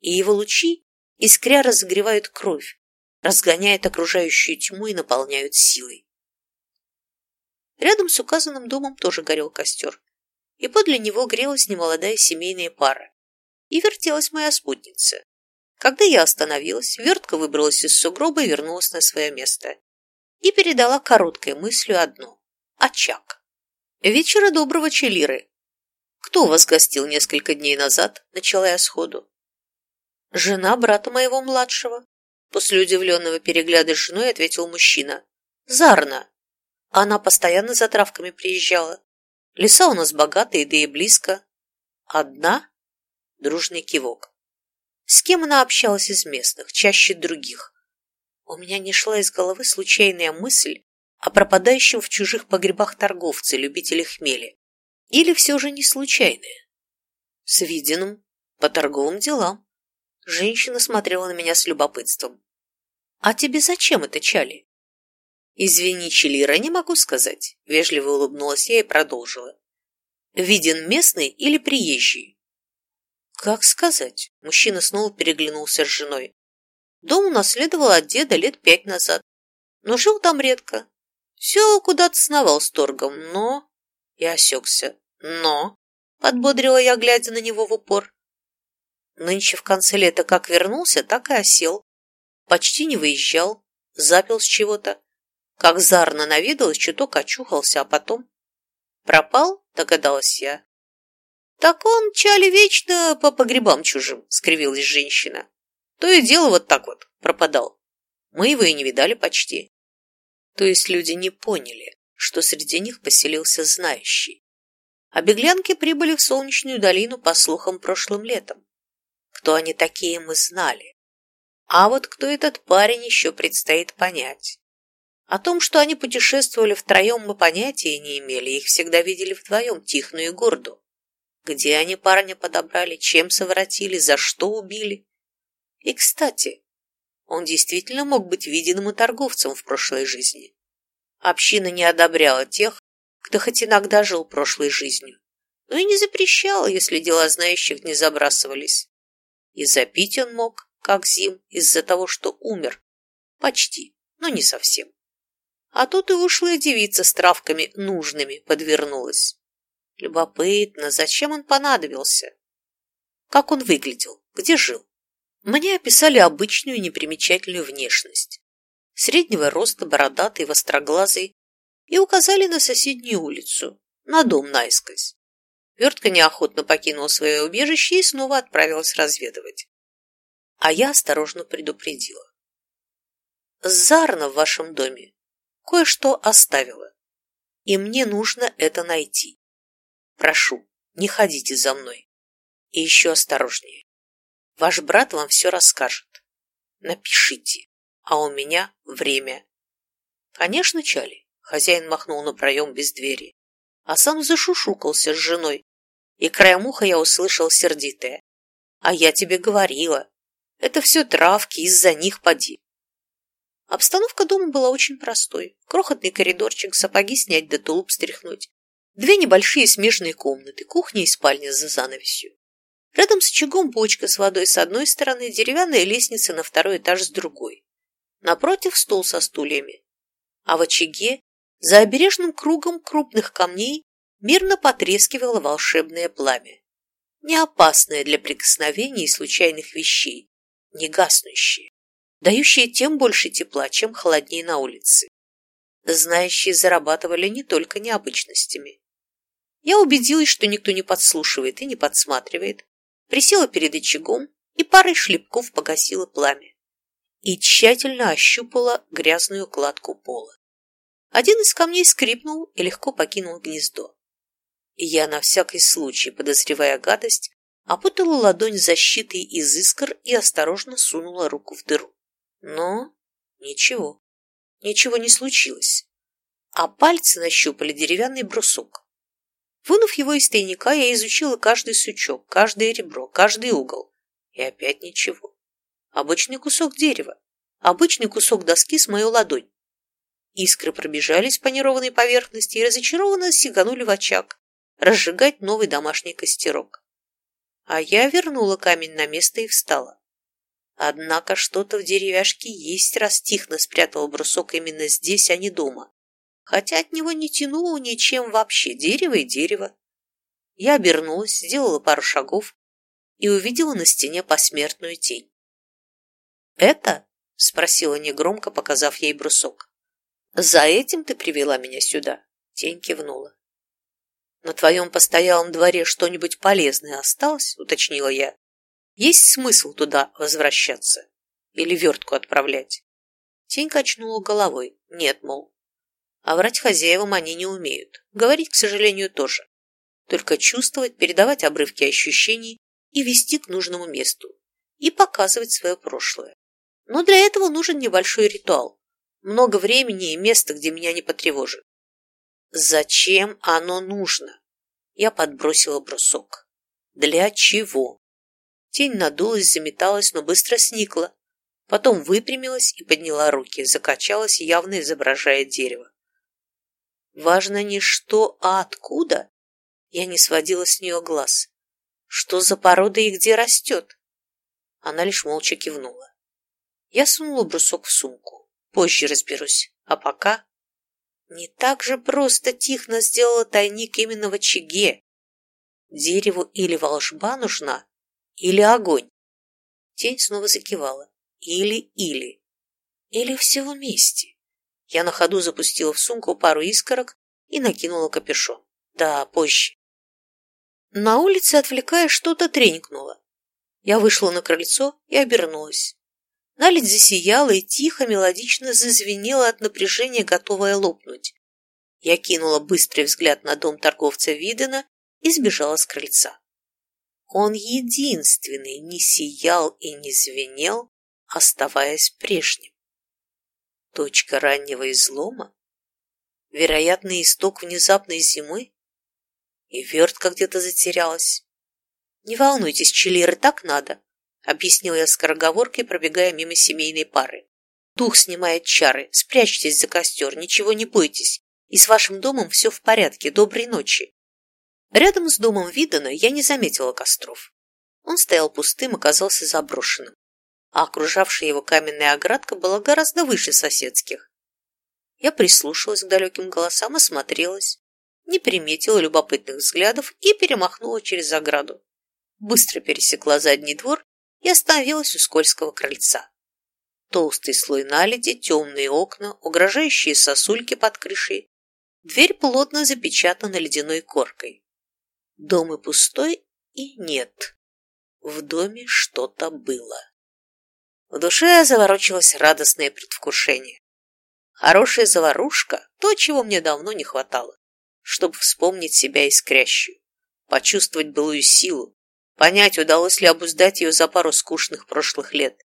и его лучи искря разогревают кровь, разгоняют окружающую тьму и наполняют силой. Рядом с указанным домом тоже горел костер, и подле него грелась немолодая семейная пара, и вертелась моя спутница. Когда я остановилась, вертка выбралась из сугроба и вернулась на свое место. И передала короткой мыслью одну – очаг. «Вечера доброго, Челиры!» «Кто вас гостил несколько дней назад?» – начала я сходу. «Жена брата моего младшего». После удивленного перегляда с женой ответил мужчина. «Зарна. Она постоянно за травками приезжала. Леса у нас богатые, да и близко. Одна?» Дружный кивок. С кем она общалась из местных, чаще других? У меня не шла из головы случайная мысль о пропадающем в чужих погребах торговце, любителе хмели. Или все же не случайная? С Видиным, по торговым делам. Женщина смотрела на меня с любопытством. «А тебе зачем это, Чали?» «Извини, Челира, не могу сказать», — вежливо улыбнулась я и продолжила. «Виден местный или приезжий?» Как сказать? Мужчина снова переглянулся с женой. Дом унаследовал от деда лет пять назад, но жил там редко. Все куда-то сновал с торгом, но... Я осекся. Но... Подбодрила я, глядя на него в упор. Нынче в конце лета как вернулся, так и осел. Почти не выезжал, запил с чего-то. Как зарно навидалась, чуток очухался, а потом... Пропал, догадалась я. «Так он, Чали, вечно по погребам чужим», — скривилась женщина. «То и дело вот так вот пропадал. Мы его и не видали почти». То есть люди не поняли, что среди них поселился знающий. А беглянки прибыли в Солнечную долину по слухам прошлым летом. Кто они такие, мы знали. А вот кто этот парень, еще предстоит понять. О том, что они путешествовали втроем, мы понятия не имели, их всегда видели вдвоем, Тихну и Горду. Где они парня подобрали, чем совратили, за что убили? И, кстати, он действительно мог быть виденным и торговцем в прошлой жизни. Община не одобряла тех, кто хоть иногда жил прошлой жизнью, но и не запрещала, если дела знающих не забрасывались. И запить он мог, как Зим, из-за того, что умер. Почти, но не совсем. А тут и ушлая девица с травками нужными подвернулась. Любопытно, зачем он понадобился? Как он выглядел? Где жил? Мне описали обычную непримечательную внешность. Среднего роста, бородатый, востроглазый, и указали на соседнюю улицу, на дом наискось. Вертка неохотно покинула свое убежище и снова отправилась разведывать. А я осторожно предупредила. Зарна в вашем доме кое-что оставила, и мне нужно это найти. Прошу, не ходите за мной. И еще осторожнее. Ваш брат вам все расскажет. Напишите, а у меня время. Конечно, Чали. Хозяин махнул на проем без двери, а сам зашушукался с женой. И краем уха я услышал сердитое. А я тебе говорила. Это все травки, из-за них поди. Обстановка дома была очень простой. Крохотный коридорчик, сапоги снять да тулуп стряхнуть. Две небольшие смежные комнаты, кухня и спальня за занавесью. Рядом с очагом бочка с водой с одной стороны, деревянная лестница на второй этаж с другой. Напротив стол со стульями. А в очаге, за обережным кругом крупных камней, мирно потрескивало волшебное пламя. Не опасное для прикосновений и случайных вещей, не гаснущее, дающее тем больше тепла, чем холоднее на улице. Знающие зарабатывали не только необычностями. Я убедилась, что никто не подслушивает и не подсматривает, присела перед очагом и парой шлепков погасила пламя и тщательно ощупала грязную кладку пола. Один из камней скрипнул и легко покинул гнездо. Я на всякий случай, подозревая гадость, опутала ладонь защитой из искр и осторожно сунула руку в дыру. Но ничего, ничего не случилось. А пальцы нащупали деревянный брусок. Вынув его из тайника, я изучила каждый сучок, каждое ребро, каждый угол. И опять ничего. Обычный кусок дерева, обычный кусок доски с мою ладонь. Искры пробежались по неровной поверхности и разочарованно сиганули в очаг, разжигать новый домашний костерок. А я вернула камень на место и встала. Однако что-то в деревяшке есть, раз тихно спрятал брусок именно здесь, а не дома. Хотя от него не тянуло ничем вообще, дерево и дерево. Я обернулась, сделала пару шагов и увидела на стене посмертную тень. «Это?» — спросила негромко, показав ей брусок. «За этим ты привела меня сюда?» Тень кивнула. «На твоем постоялом дворе что-нибудь полезное осталось?» — уточнила я. «Есть смысл туда возвращаться? Или вертку отправлять?» Тень качнула головой. «Нет, мол. А врать хозяевам они не умеют. Говорить, к сожалению, тоже. Только чувствовать, передавать обрывки ощущений и вести к нужному месту. И показывать свое прошлое. Но для этого нужен небольшой ритуал. Много времени и места, где меня не потревожит. Зачем оно нужно? Я подбросила брусок. Для чего? Тень надулась, заметалась, но быстро сникла. Потом выпрямилась и подняла руки, закачалась, явно изображая дерево. Важно не что, а откуда. Я не сводила с нее глаз. Что за порода и где растет? Она лишь молча кивнула. Я сунула брусок в сумку. Позже разберусь. А пока... Не так же просто Тихно сделала тайник именно в очаге. Дереву или волшба нужна, или огонь. Тень снова закивала. Или-или. Или все вместе. Я на ходу запустила в сумку пару искорок и накинула капюшон. Да, позже. На улице, отвлекая, что-то тренькнуло. Я вышла на крыльцо и обернулась. Наледь засияла и тихо, мелодично зазвенела от напряжения, готовая лопнуть. Я кинула быстрый взгляд на дом торговца Видена и сбежала с крыльца. Он единственный не сиял и не звенел, оставаясь прежним. Точка раннего излома? Вероятный исток внезапной зимы? И вертка где-то затерялась. Не волнуйтесь, Челиры, так надо объяснил я скороговоркой, пробегая мимо семейной пары. Дух снимает чары, спрячьтесь за костер, ничего не бойтесь, и с вашим домом все в порядке, доброй ночи. Рядом с домом Видана я не заметила костров. Он стоял пустым, оказался заброшенным, а окружавшая его каменная оградка была гораздо выше соседских. Я прислушалась к далеким голосам, осмотрелась, не приметила любопытных взглядов и перемахнула через ограду. Быстро пересекла задний двор и остановилась у скользкого крыльца. Толстый слой наледи, темные окна, угрожающие сосульки под крышей. Дверь плотно запечатана ледяной коркой. Дом и пустой, и нет. В доме что-то было. В душе заворочилось радостное предвкушение. Хорошая заварушка – то, чего мне давно не хватало, чтобы вспомнить себя искрящую, почувствовать былую силу, Понять, удалось ли обуздать ее за пару скучных прошлых лет.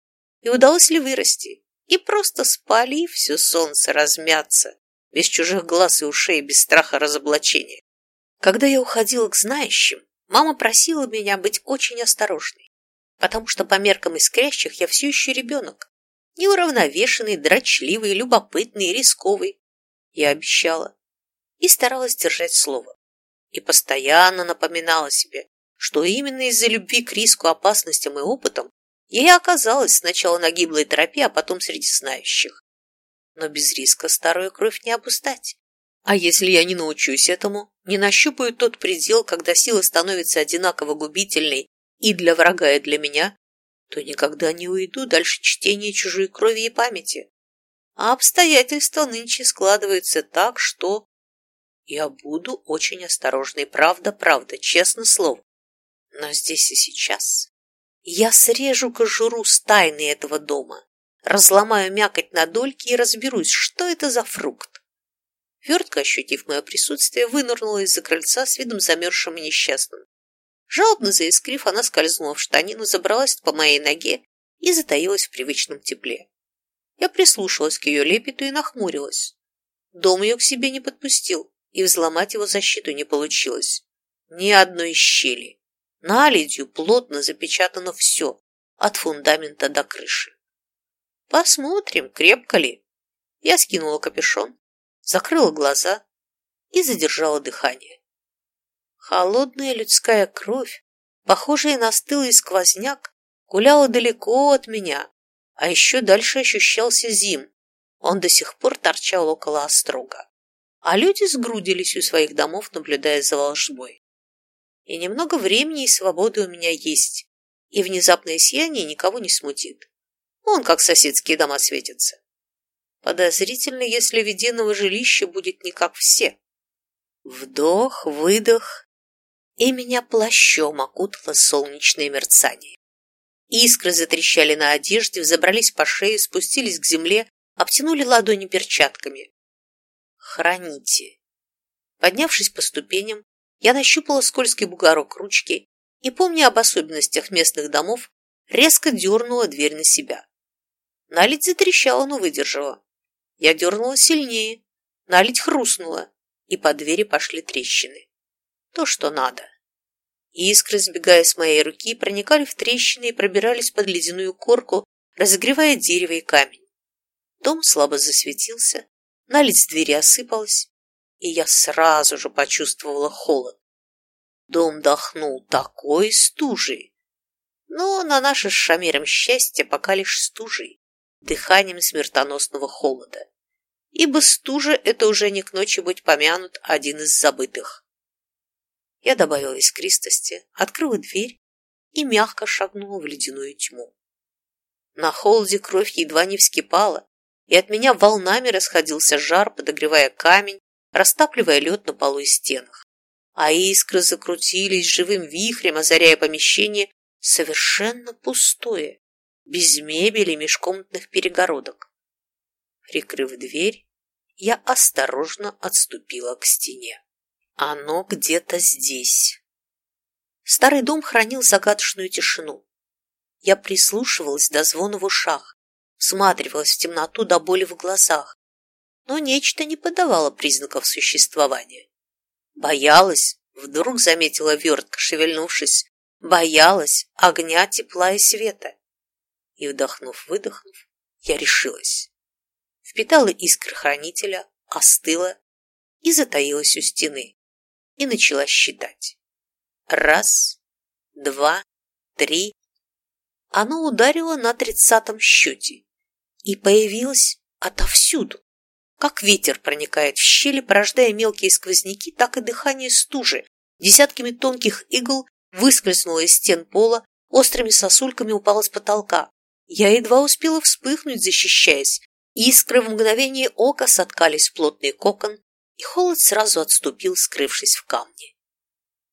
И удалось ли вырасти. И просто спали все солнце размяться, без чужих глаз и ушей, без страха разоблачения. Когда я уходила к знающим, мама просила меня быть очень осторожной, потому что по меркам искрящих я все еще ребенок. Неуравновешенный, дрочливый, любопытный, рисковый. Я обещала и старалась держать слово. И постоянно напоминала себе, что именно из-за любви к риску, опасностям и опытам я и оказалась сначала на гиблой тропе, а потом среди знающих. Но без риска старую кровь не обуздать. А если я не научусь этому, не нащупаю тот предел, когда сила становится одинаково губительной и для врага, и для меня, то никогда не уйду дальше чтения чужой крови и памяти. А обстоятельства нынче складываются так, что... Я буду очень осторожной, правда, правда, честно слово. Но здесь и сейчас я срежу кожуру с тайны этого дома, разломаю мякоть на дольки и разберусь, что это за фрукт. Вертка, ощутив мое присутствие, вынырнула из-за крыльца с видом замерзшим и несчастным. Жалобно заискрив, она скользнула в штанину, забралась по моей ноге и затаилась в привычном тепле. Я прислушалась к ее лепету и нахмурилась. Дом ее к себе не подпустил, и взломать его защиту не получилось. Ни одной щели. Наледью плотно запечатано все, от фундамента до крыши. Посмотрим, крепко ли. Я скинула капюшон, закрыла глаза и задержала дыхание. Холодная людская кровь, похожая на стылый сквозняк, гуляла далеко от меня, а еще дальше ощущался зим. Он до сих пор торчал около острога. А люди сгрудились у своих домов, наблюдая за волшбой. И немного времени и свободы у меня есть, и внезапное сияние никого не смутит. Он как соседские дома светятся. Подозрительно, если веденного жилища будет не как все. Вдох, выдох, и меня плащом окутало солнечное мерцание. Искры затрещали на одежде, взобрались по шее, спустились к земле, обтянули ладони перчатками. «Храните». Поднявшись по ступеням, я нащупала скользкий бугорок ручки и, помня об особенностях местных домов, резко дернула дверь на себя. Наледь затрещала, но выдержала. Я дернула сильнее, наледь хрустнула, и по двери пошли трещины. То, что надо. Искры, сбегая с моей руки, проникали в трещины и пробирались под ледяную корку, разогревая дерево и камень. Дом слабо засветился, наледь с двери осыпалась, и я сразу же почувствовала холод. Дом дохнул такой стужей, но на наше с Шамиром счастье пока лишь стужей, дыханием смертоносного холода, ибо стужа — это уже не к ночи быть помянут один из забытых. Я добавила искристости, открыла дверь и мягко шагнула в ледяную тьму. На холоде кровь едва не вскипала, и от меня волнами расходился жар, подогревая камень, растапливая лед на полу и стенах. А искры закрутились живым вихрем, озаряя помещение совершенно пустое, без мебели межкомнатных перегородок. Прикрыв дверь, я осторожно отступила к стене. Оно где-то здесь. Старый дом хранил загадочную тишину. Я прислушивалась до звона в ушах, всматривалась в темноту до боли в глазах, но нечто не подавало признаков существования. Боялась, вдруг заметила вертка, шевельнувшись, боялась огня, тепла и света. И, вдохнув-выдохнув, я решилась. Впитала искры хранителя, остыла и затаилась у стены и начала считать. Раз, два, три. Оно ударило на тридцатом счете и появилось отовсюду. Как ветер проникает в щели, порождая мелкие сквозняки, так и дыхание стужи. Десятками тонких игл выскользнуло из стен пола, острыми сосульками упало с потолка. Я едва успела вспыхнуть, защищаясь. Искры в мгновение ока соткались в плотный кокон, и холод сразу отступил, скрывшись в камне.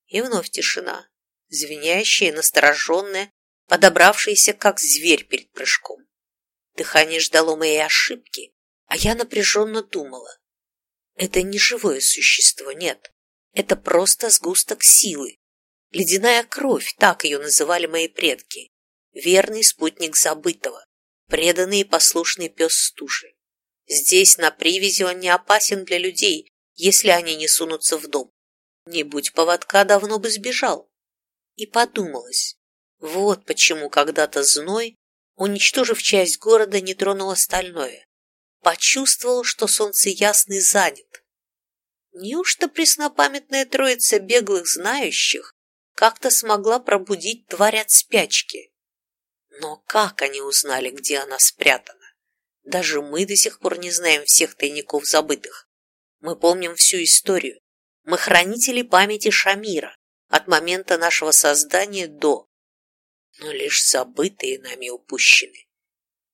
И вновь тишина, звенящая, настороженная, подобравшаяся, как зверь перед прыжком. Дыхание ждало моей ошибки, а я напряженно думала. Это не живое существо, нет. Это просто сгусток силы. Ледяная кровь, так ее называли мои предки. Верный спутник забытого, преданный и послушный пес стужи. Здесь, на привязи, он не опасен для людей, если они не сунутся в дом. Не будь поводка, давно бы сбежал. И подумалось, вот почему когда-то зной, уничтожив часть города, не тронул остальное. Почувствовал, что солнце ясный занят. Неужто преснопамятная троица беглых знающих как-то смогла пробудить тварь спячки? Но как они узнали, где она спрятана? Даже мы до сих пор не знаем всех тайников забытых. Мы помним всю историю. Мы хранители памяти Шамира от момента нашего создания до. Но лишь забытые нами упущены.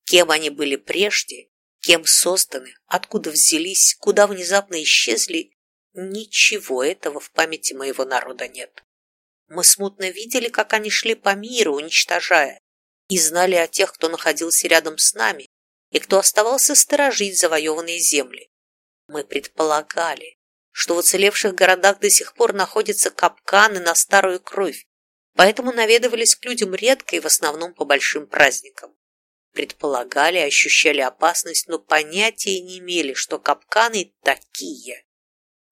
Кем они были прежде, кем созданы, откуда взялись, куда внезапно исчезли, ничего этого в памяти моего народа нет. Мы смутно видели, как они шли по миру, уничтожая, и знали о тех, кто находился рядом с нами и кто оставался сторожить завоеванные земли. Мы предполагали, что в уцелевших городах до сих пор находятся капканы на старую кровь, поэтому наведывались к людям редко и в основном по большим праздникам. Предполагали, ощущали опасность, но понятия не имели, что капканы такие.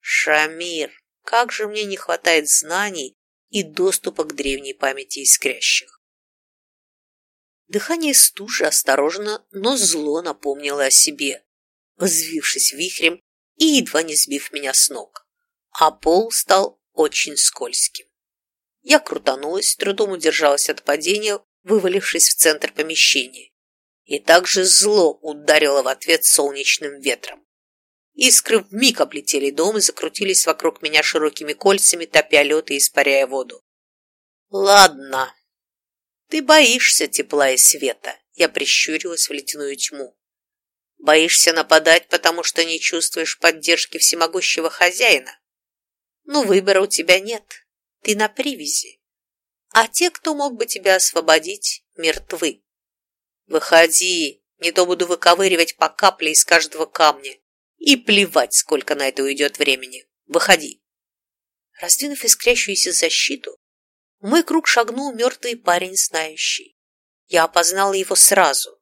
Шамир, как же мне не хватает знаний и доступа к древней памяти искрящих. Дыхание стужи осторожно, но зло напомнило о себе, взвившись вихрем и едва не сбив меня с ног. А пол стал очень скользким. Я крутанулась, трудом удержалась от падения, вывалившись в центр помещения, и также зло ударило в ответ солнечным ветром. Искры вмиг облетели дом и закрутились вокруг меня широкими кольцами, топя лед и испаряя воду. «Ладно, ты боишься тепла и света», — я прищурилась в ледяную тьму. «Боишься нападать, потому что не чувствуешь поддержки всемогущего хозяина? Ну, выбора у тебя нет, ты на привязи. А те, кто мог бы тебя освободить, мертвы. Выходи, не то буду выковыривать по капле из каждого камня. И плевать, сколько на это уйдет времени. Выходи. Раздвинув искрящуюся защиту, в мой круг шагнул мертвый парень, знающий. Я опознала его сразу.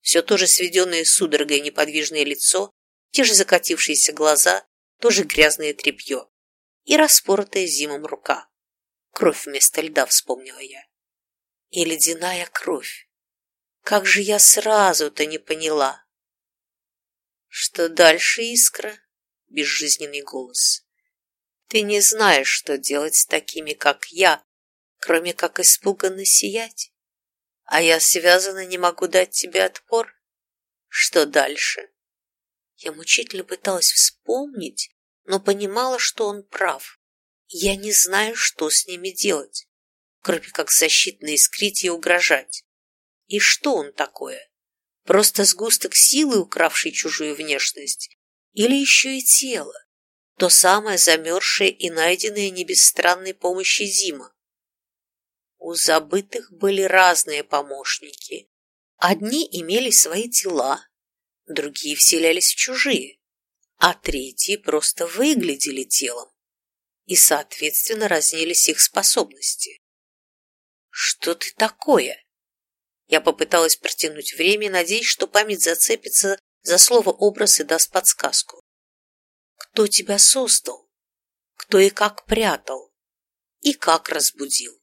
Все то же сведенное судорогой неподвижное лицо, те же закатившиеся глаза, тоже грязное тряпье и распоротая зимом рука. Кровь вместо льда, вспомнила я. И ледяная кровь. Как же я сразу-то не поняла. Что дальше, Искра? Безжизненный голос. Ты не знаешь, что делать с такими, как я, кроме как испуганно сиять. А я связана, не могу дать тебе отпор. Что дальше? Я мучительно пыталась вспомнить, но понимала, что он прав. Я не знаю, что с ними делать, кроме как защитно искрить и угрожать. И что он такое? Просто сгусток силы, укравший чужую внешность? Или еще и тело? То самое замерзшее и найденное не без странной помощи Зима. У забытых были разные помощники. Одни имели свои тела, другие вселялись в чужие, а третьи просто выглядели телом, и, соответственно, разнились их способности. «Что ты такое?» Я попыталась протянуть время, надеясь, что память зацепится за слово «образ» и даст подсказку. Кто тебя создал? Кто и как прятал? И как разбудил?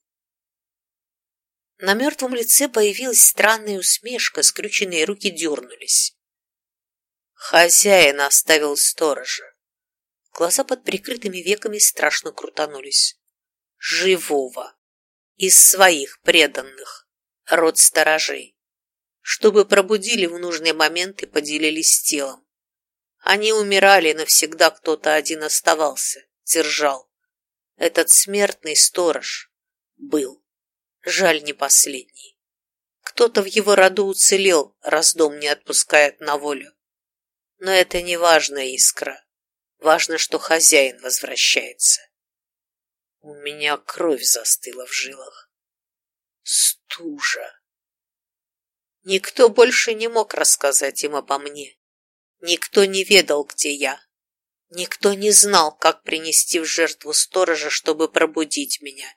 На мертвом лице появилась странная усмешка, скрюченные руки дернулись. Хозяин оставил сторожа. Глаза под прикрытыми веками страшно крутанулись. Живого. Из своих преданных род сторожей, чтобы пробудили в нужный момент и поделились с телом. Они умирали, навсегда кто-то один оставался, держал. Этот смертный сторож был, жаль не последний. Кто-то в его роду уцелел, раз дом не отпускает на волю. Но это не важно, Искра. Важно, что хозяин возвращается. У меня кровь застыла в жилах стужа. Никто больше не мог рассказать им обо мне. Никто не ведал, где я. Никто не знал, как принести в жертву сторожа, чтобы пробудить меня.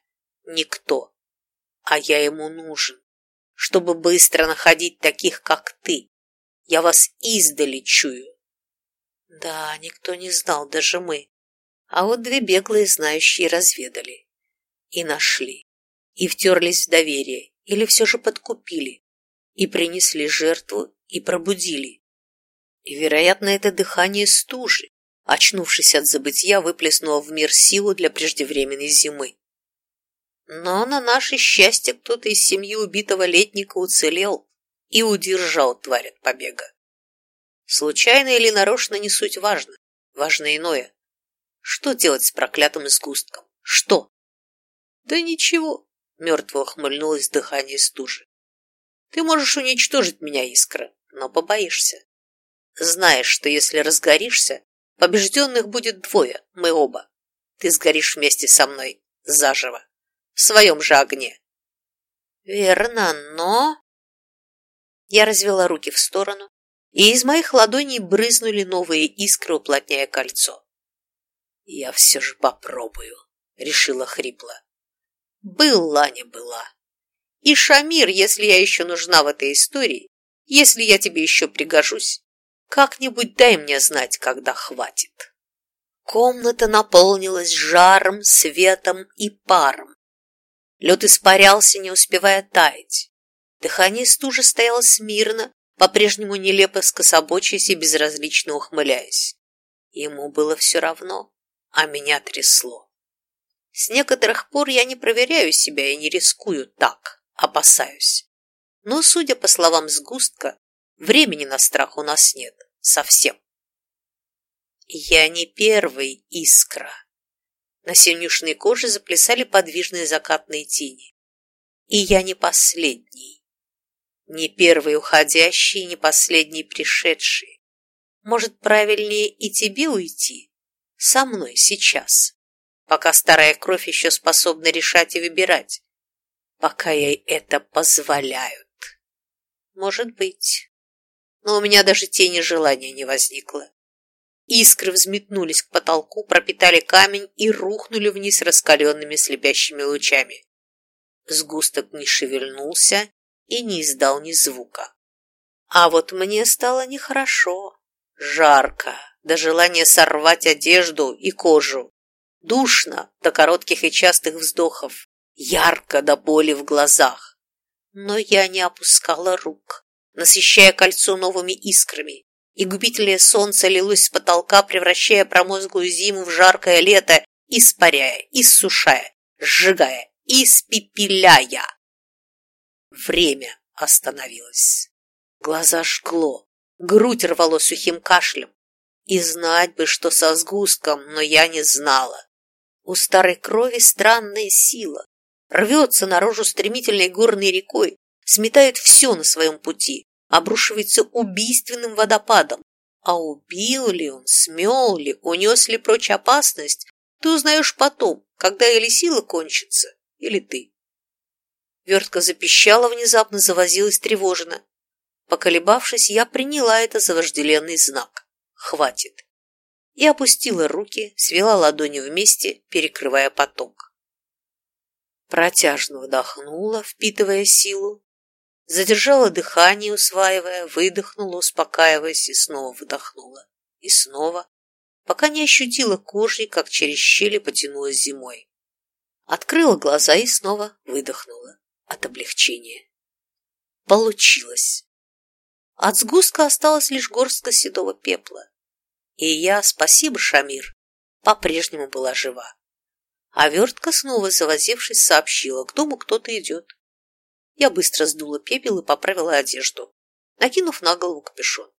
Никто. А я ему нужен, чтобы быстро находить таких, как ты. Я вас издали чую. Да, никто не знал, даже мы. А вот две беглые знающие разведали. И нашли и втерлись в доверие, или все же подкупили, и принесли жертву, и пробудили. И, вероятно, это дыхание стужи, очнувшись от забытья, выплеснуло в мир силу для преждевременной зимы. Но на наше счастье кто-то из семьи убитого летника уцелел и удержал тварь от побега. Случайно или нарочно не суть важно, важно иное. Что делать с проклятым искусством? Что? Да ничего, Мертво ухмыльнулось дыхание стужи. Ты можешь уничтожить меня, Искра, но побоишься. Знаешь, что если разгоришься, побежденных будет двое, мы оба. Ты сгоришь вместе со мной, заживо. в своем же огне. Верно, но... Я развела руки в сторону, и из моих ладоней брызнули новые искры, уплотняя кольцо. «Я все же попробую», — решила хрипло. «Была не была. И Шамир, если я еще нужна в этой истории, если я тебе еще пригожусь, как-нибудь дай мне знать, когда хватит». Комната наполнилась жаром, светом и паром. Лед испарялся, не успевая таять. Дыхание стужи стояло смирно, по-прежнему нелепо скособочаясь и безразлично ухмыляясь. Ему было все равно, а меня трясло. С некоторых пор я не проверяю себя и не рискую так, опасаюсь. Но, судя по словам сгустка, времени на страх у нас нет совсем. Я не первый искра. На синюшной коже заплясали подвижные закатные тени. И я не последний. Не первый уходящий, не последний пришедший. Может, правильнее и тебе уйти? Со мной сейчас. Пока старая кровь еще способна решать и выбирать. Пока ей это позволяют. Может быть. Но у меня даже тени желания не возникло. Искры взметнулись к потолку, пропитали камень и рухнули вниз раскаленными слепящими лучами. Сгусток не шевельнулся и не издал ни звука. А вот мне стало нехорошо, жарко, до желания сорвать одежду и кожу. Душно до коротких и частых вздохов, ярко до боли в глазах. Но я не опускала рук, насыщая кольцо новыми искрами, и губительное солнце лилось с потолка, превращая промозглую зиму в жаркое лето, испаряя, иссушая, сжигая, испепеляя. Время остановилось. Глаза жгло, грудь рвало сухим кашлем. И знать бы, что со сгустком, но я не знала. У старой крови странная сила. Рвется наружу стремительной горной рекой, сметает все на своем пути, обрушивается убийственным водопадом. А убил ли он, смел ли, унес ли прочь опасность, ты узнаешь потом, когда или сила кончится, или ты. Вертка запищала внезапно, завозилась тревожно. Поколебавшись, я приняла это за вожделенный знак. Хватит. И опустила руки, свела ладони вместе, перекрывая поток. Протяжно вдохнула, впитывая силу, задержала дыхание, усваивая, выдохнула, успокаиваясь, и снова вдохнула. И снова, пока не ощутила кожей, как через щели потянулась зимой. Открыла глаза и снова выдохнула от облегчения. Получилось. От сгустка осталась лишь горстка седого пепла. И я, спасибо, Шамир, по-прежнему была жива. А вертка, снова завозившись, сообщила, к дому кто-то идет. Я быстро сдула пепел и поправила одежду, накинув на голову капюшон.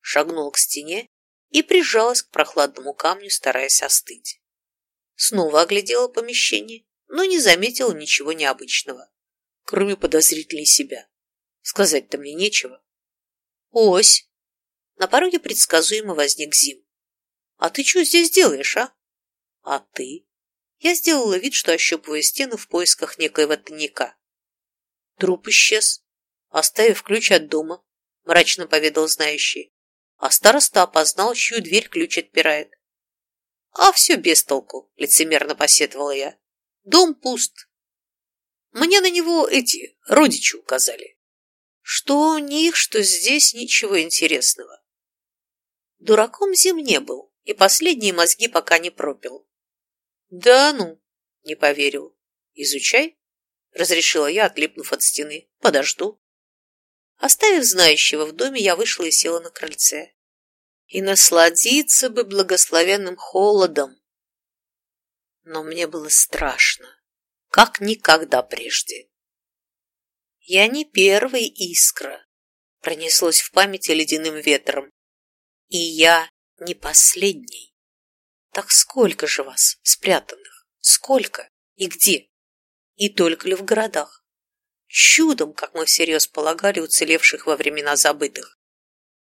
Шагнула к стене и прижалась к прохладному камню, стараясь остыть. Снова оглядела помещение, но не заметила ничего необычного кроме подозрительной себя. Сказать-то мне нечего. Ось! На пороге предсказуемо возник Зим. А ты что здесь делаешь, а? А ты? Я сделала вид, что ощупываю стену в поисках некоего тайника. Труп исчез, оставив ключ от дома, мрачно поведал знающий. А староста опознал, чью дверь ключ отпирает. А все без толку, лицемерно посетовала я. Дом пуст, мне на него эти родичи указали. Что у них, что здесь ничего интересного. Дураком Зим не был, и последние мозги пока не пропил. Да ну, не поверил. Изучай, разрешила я, отлипнув от стены. Подожду. Оставив знающего в доме, я вышла и села на крыльце. И насладиться бы благословенным холодом. Но мне было страшно как никогда прежде. «Я не первый искра», — пронеслось в памяти ледяным ветром. «И я не последний. Так сколько же вас спрятанных? Сколько? И где? И только ли в городах? Чудом, как мы всерьез полагали, уцелевших во времена забытых.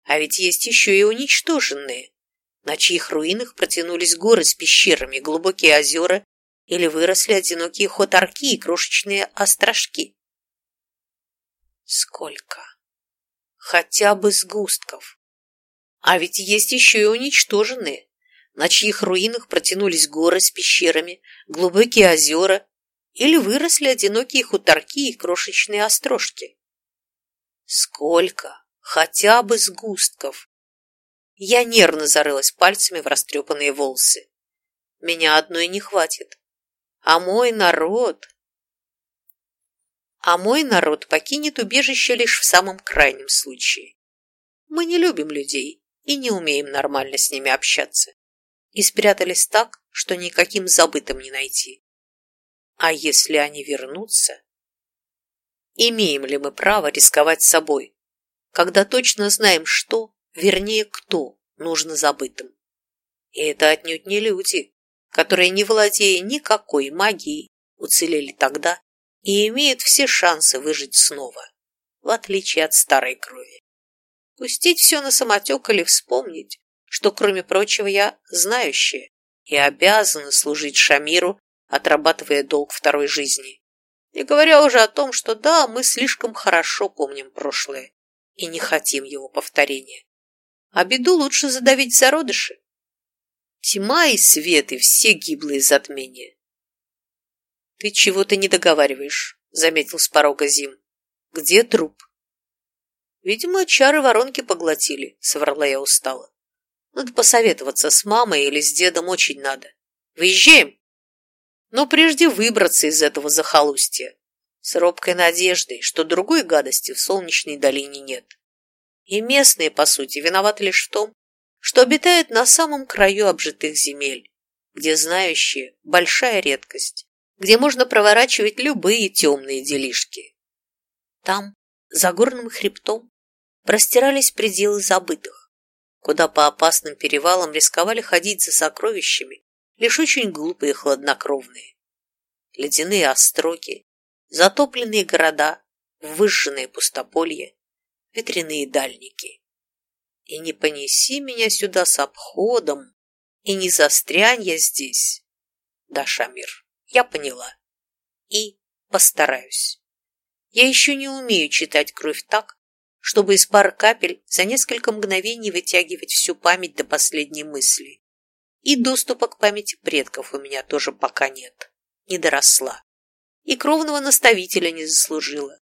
А ведь есть еще и уничтоженные, на чьих руинах протянулись горы с пещерами, глубокие озера или выросли одинокие хуторки и крошечные острожки. Сколько? Хотя бы сгустков. А ведь есть еще и уничтоженные, на чьих руинах протянулись горы с пещерами, глубокие озера, или выросли одинокие хуторки и крошечные острожки. Сколько? Хотя бы сгустков. Я нервно зарылась пальцами в растрепанные волосы. Меня одной не хватит. А мой народ... А мой народ покинет убежище лишь в самом крайнем случае. Мы не любим людей и не умеем нормально с ними общаться. И спрятались так, что никаким забытым не найти. А если они вернутся? Имеем ли мы право рисковать собой, когда точно знаем, что, вернее, кто нужно забытым? И это отнюдь не люди, которые, не владея никакой магией, уцелели тогда и имеют все шансы выжить снова, в отличие от старой крови. Пустить все на самотек или вспомнить, что, кроме прочего, я знающая и обязана служить Шамиру, отрабатывая долг второй жизни. Не говоря уже о том, что да, мы слишком хорошо помним прошлое и не хотим его повторения. А беду лучше задавить зародыши. Тьма и свет, и все гиблые затмения. «Ты чего-то не договариваешь», — заметил с порога Зим. «Где труп?» «Видимо, чары воронки поглотили», — соврала я устало. «Надо посоветоваться с мамой или с дедом очень надо. Выезжаем?» Но прежде выбраться из этого захолустья, с робкой надеждой, что другой гадости в солнечной долине нет. И местные, по сути, виноваты лишь в том, что обитают на самом краю обжитых земель, где знающие – большая редкость, где можно проворачивать любые темные делишки. Там, за горным хребтом, простирались пределы забытых, куда по опасным перевалам рисковали ходить за сокровищами лишь очень глупые и хладнокровные. Ледяные остроги, затопленные города, выжженные пустополья, ветряные дальники. И не понеси меня сюда с обходом, и не застрянь я здесь. Да, Шамир, я поняла. И постараюсь. Я еще не умею читать кровь так, чтобы из пары капель за несколько мгновений вытягивать всю память до последней мысли. И доступа к памяти предков у меня тоже пока нет. Не доросла. И кровного наставителя не заслужила.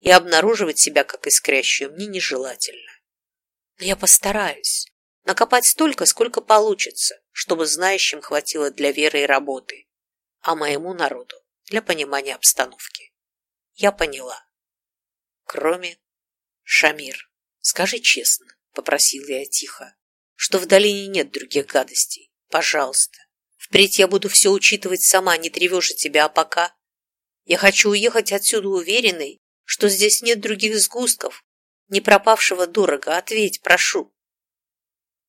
И обнаруживать себя как искрящую мне нежелательно. Но я постараюсь накопать столько, сколько получится, чтобы знающим хватило для веры и работы, а моему народу для понимания обстановки. Я поняла. Кроме Шамир, скажи честно, попросил я тихо, что в долине нет других гадостей, Пожалуйста. Впредь я буду все учитывать сама, не тревожить тебя, а пока... Я хочу уехать отсюда уверенной, что здесь нет других сгустков, не пропавшего дорого. Ответь, прошу.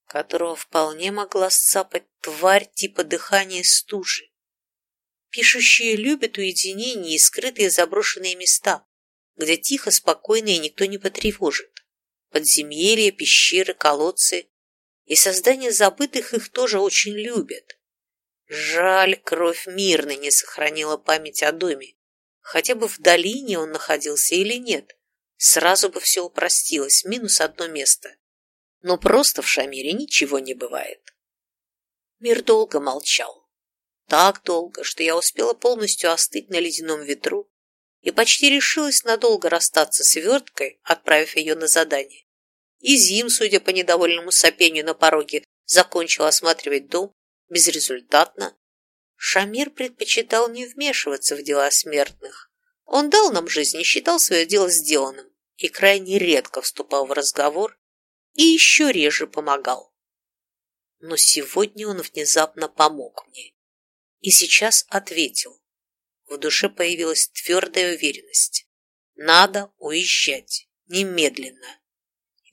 Которого вполне могла сцапать тварь типа дыхания стужи. Пишущие любят уединение и скрытые заброшенные места, где тихо, спокойно и никто не потревожит. Подземелья, пещеры, колодцы и создание забытых их тоже очень любят. Жаль, кровь мирной не сохранила память о доме. Хотя бы в долине он находился или нет. Сразу бы все упростилось, минус одно место. Но просто в Шамире ничего не бывает. Мир долго молчал. Так долго, что я успела полностью остыть на ледяном ветру и почти решилась надолго расстаться с верткой, отправив ее на задание. И Зим, судя по недовольному сопению на пороге, закончил осматривать дом безрезультатно. Шамир предпочитал не вмешиваться в дела смертных. Он дал нам жизнь и считал свое дело сделанным, и крайне редко вступал в разговор, и еще реже помогал. Но сегодня он внезапно помог мне. И сейчас ответил. В душе появилась твердая уверенность. Надо уезжать. Немедленно.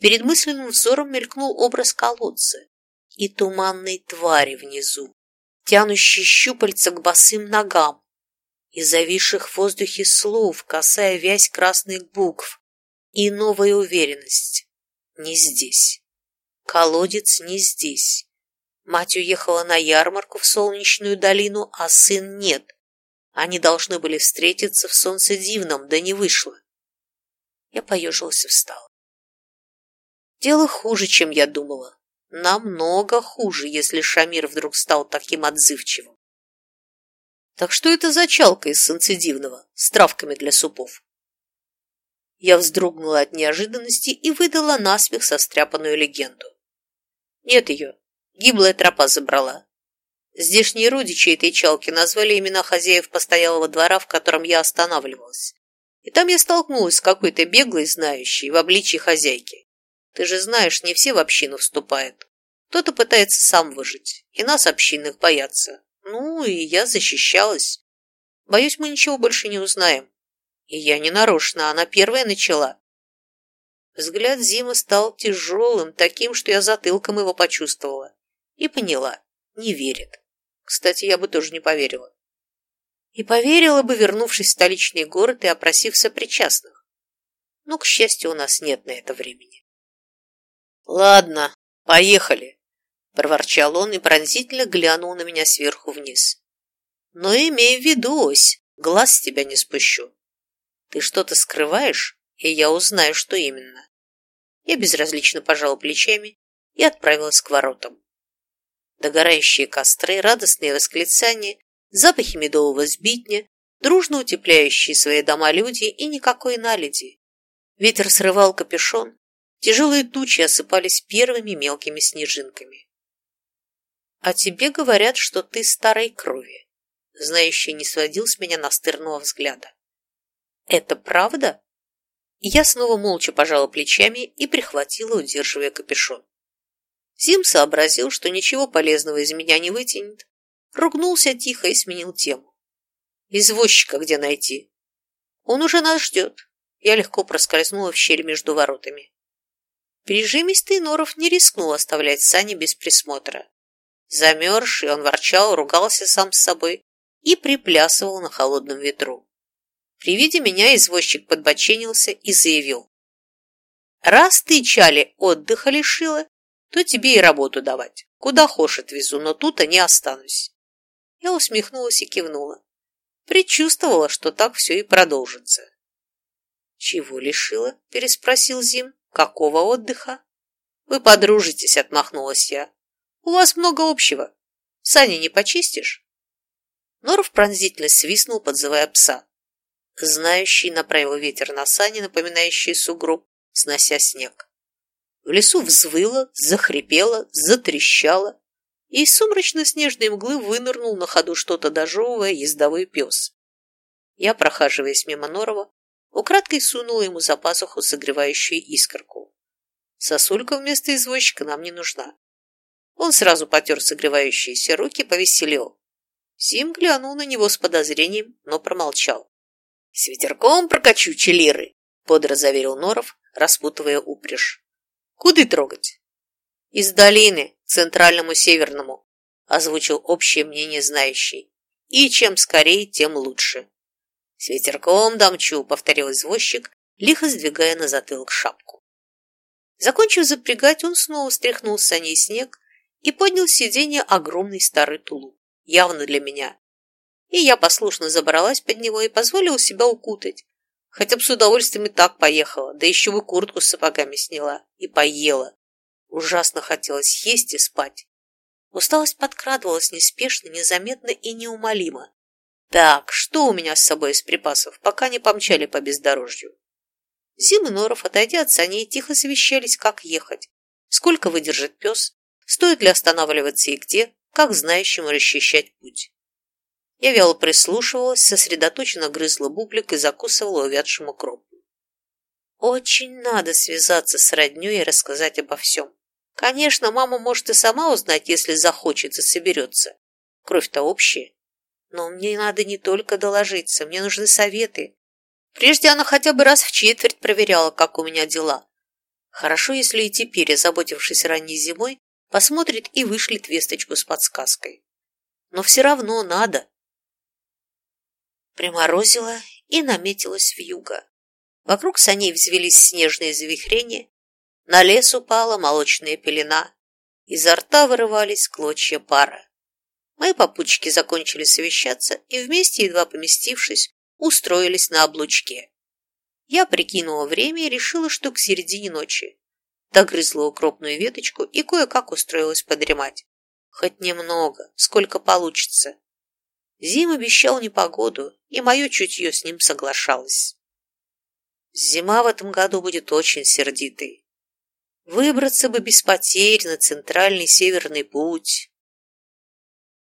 Перед мысленным взором мелькнул образ колодца и туманной твари внизу, тянущей щупальца к босым ногам, и зависших в воздухе слов, касая вязь красных букв, и новая уверенность. Не здесь. Колодец не здесь. Мать уехала на ярмарку в Солнечную долину, а сын нет. Они должны были встретиться в солнце дивном, да не вышло. Я поежился встал. Дело хуже, чем я думала. Намного хуже, если Шамир вдруг стал таким отзывчивым. Так что это за чалка из санцедивного с травками для супов? Я вздрогнула от неожиданности и выдала насмех состряпанную легенду. Нет ее, гиблая тропа забрала. Здешние родичи этой чалки назвали имена хозяев постоялого двора, в котором я останавливалась. И там я столкнулась с какой-то беглой знающей в обличии хозяйки. Ты же знаешь, не все в общину вступают. Кто-то пытается сам выжить, и нас общинных боятся. Ну, и я защищалась. Боюсь, мы ничего больше не узнаем. И я не нарочно, она первая начала. Взгляд Зимы стал тяжелым, таким, что я затылком его почувствовала. И поняла, не верит. Кстати, я бы тоже не поверила. И поверила бы, вернувшись в столичный город и опросив сопричастных. Но, к счастью, у нас нет на это времени. Ладно, поехали проворчал он и пронзительно глянул на меня сверху вниз. Но имей в виду, ось, глаз с тебя не спущу. Ты что-то скрываешь, и я узнаю, что именно. Я безразлично пожал плечами и отправилась к воротам. Догорающие костры, радостные восклицания, запахи медового сбитня, дружно утепляющие свои дома люди и никакой наледи. Ветер срывал капюшон, тяжелые тучи осыпались первыми мелкими снежинками. А тебе говорят, что ты старой крови. Знающий не сводил с меня настырного взгляда. Это правда? Я снова молча пожала плечами и прихватила, удерживая капюшон. Зим сообразил, что ничего полезного из меня не вытянет, ругнулся тихо и сменил тему. «Извозчика где найти?» «Он уже нас ждет». Я легко проскользнула в щель между воротами. Прижимистый Норов не рискнул оставлять сани без присмотра. Замерзший, он ворчал, ругался сам с собой и приплясывал на холодном ветру. При виде меня извозчик подбоченился и заявил. «Раз ты, Чали, отдыха лишила, то тебе и работу давать. Куда хошь отвезу, но тут-то не останусь». Я усмехнулась и кивнула. Предчувствовала, что так все и продолжится. «Чего лишила?» – переспросил Зим. «Какого отдыха?» «Вы подружитесь», – отмахнулась я. У вас много общего. Сани не почистишь?» Норов пронзительно свистнул, подзывая пса. Знающий направил ветер на сани, напоминающие сугроб, снося снег. В лесу взвыло, захрипело, затрещало, и из сумрачно-снежной мглы вынырнул на ходу что-то дожевывая ездовой пес. Я, прохаживаясь мимо Норова, украдкой сунула ему за пазуху согревающую искорку. Сосулька вместо извозчика нам не нужна. Он сразу потер согревающиеся руки, повеселел. Сим глянул на него с подозрением, но промолчал. «С ветерком прокачу челиры», — бодро заверил Норов, распутывая упряжь. «Куды трогать?» «Из долины, к центральному северному», — озвучил общее мнение знающий. «И чем скорее, тем лучше». «С ветерком дамчу», — повторил извозчик, лихо сдвигая на затылок шапку. Закончив запрягать, он снова стряхнул с саней снег, и поднял с сиденья огромный старый тулуп, явно для меня. И я послушно забралась под него и позволила себя укутать, хотя бы с удовольствием и так поехала, да еще бы куртку с сапогами сняла и поела. Ужасно хотелось есть и спать. Усталость подкрадывалась неспешно, незаметно и неумолимо. Так, что у меня с собой из припасов, пока не помчали по бездорожью? Зим и Норов, отойдя от саней, тихо совещались, как ехать, сколько выдержит пес, стоит ли останавливаться и где, как знающему расчищать путь. Я вяло прислушивалась, сосредоточенно грызла бублик и закусывала увядшему кропу. Очень надо связаться с роднёй и рассказать обо всем. Конечно, мама может и сама узнать, если захочет и соберется. Кровь-то общая. Но мне надо не только доложиться, мне нужны советы. Прежде она хотя бы раз в четверть проверяла, как у меня дела. Хорошо, если и теперь, озаботившись ранней зимой, посмотрит и вышлет весточку с подсказкой. Но все равно надо. Приморозило и наметилось в юго. Вокруг саней взвелись снежные завихрения, на лес упала молочная пелена, Изо рта вырывались клочья пара. Мои попутчики закончили совещаться и вместе, едва поместившись, устроились на облучке. Я прикинула время и решила, что к середине ночи. Догрызла укропную веточку и кое-как устроилась подремать. Хоть немного, сколько получится. Зим обещал непогоду, и мое чутье с ним соглашалось. Зима в этом году будет очень сердитой. Выбраться бы без потерь на центральный северный путь,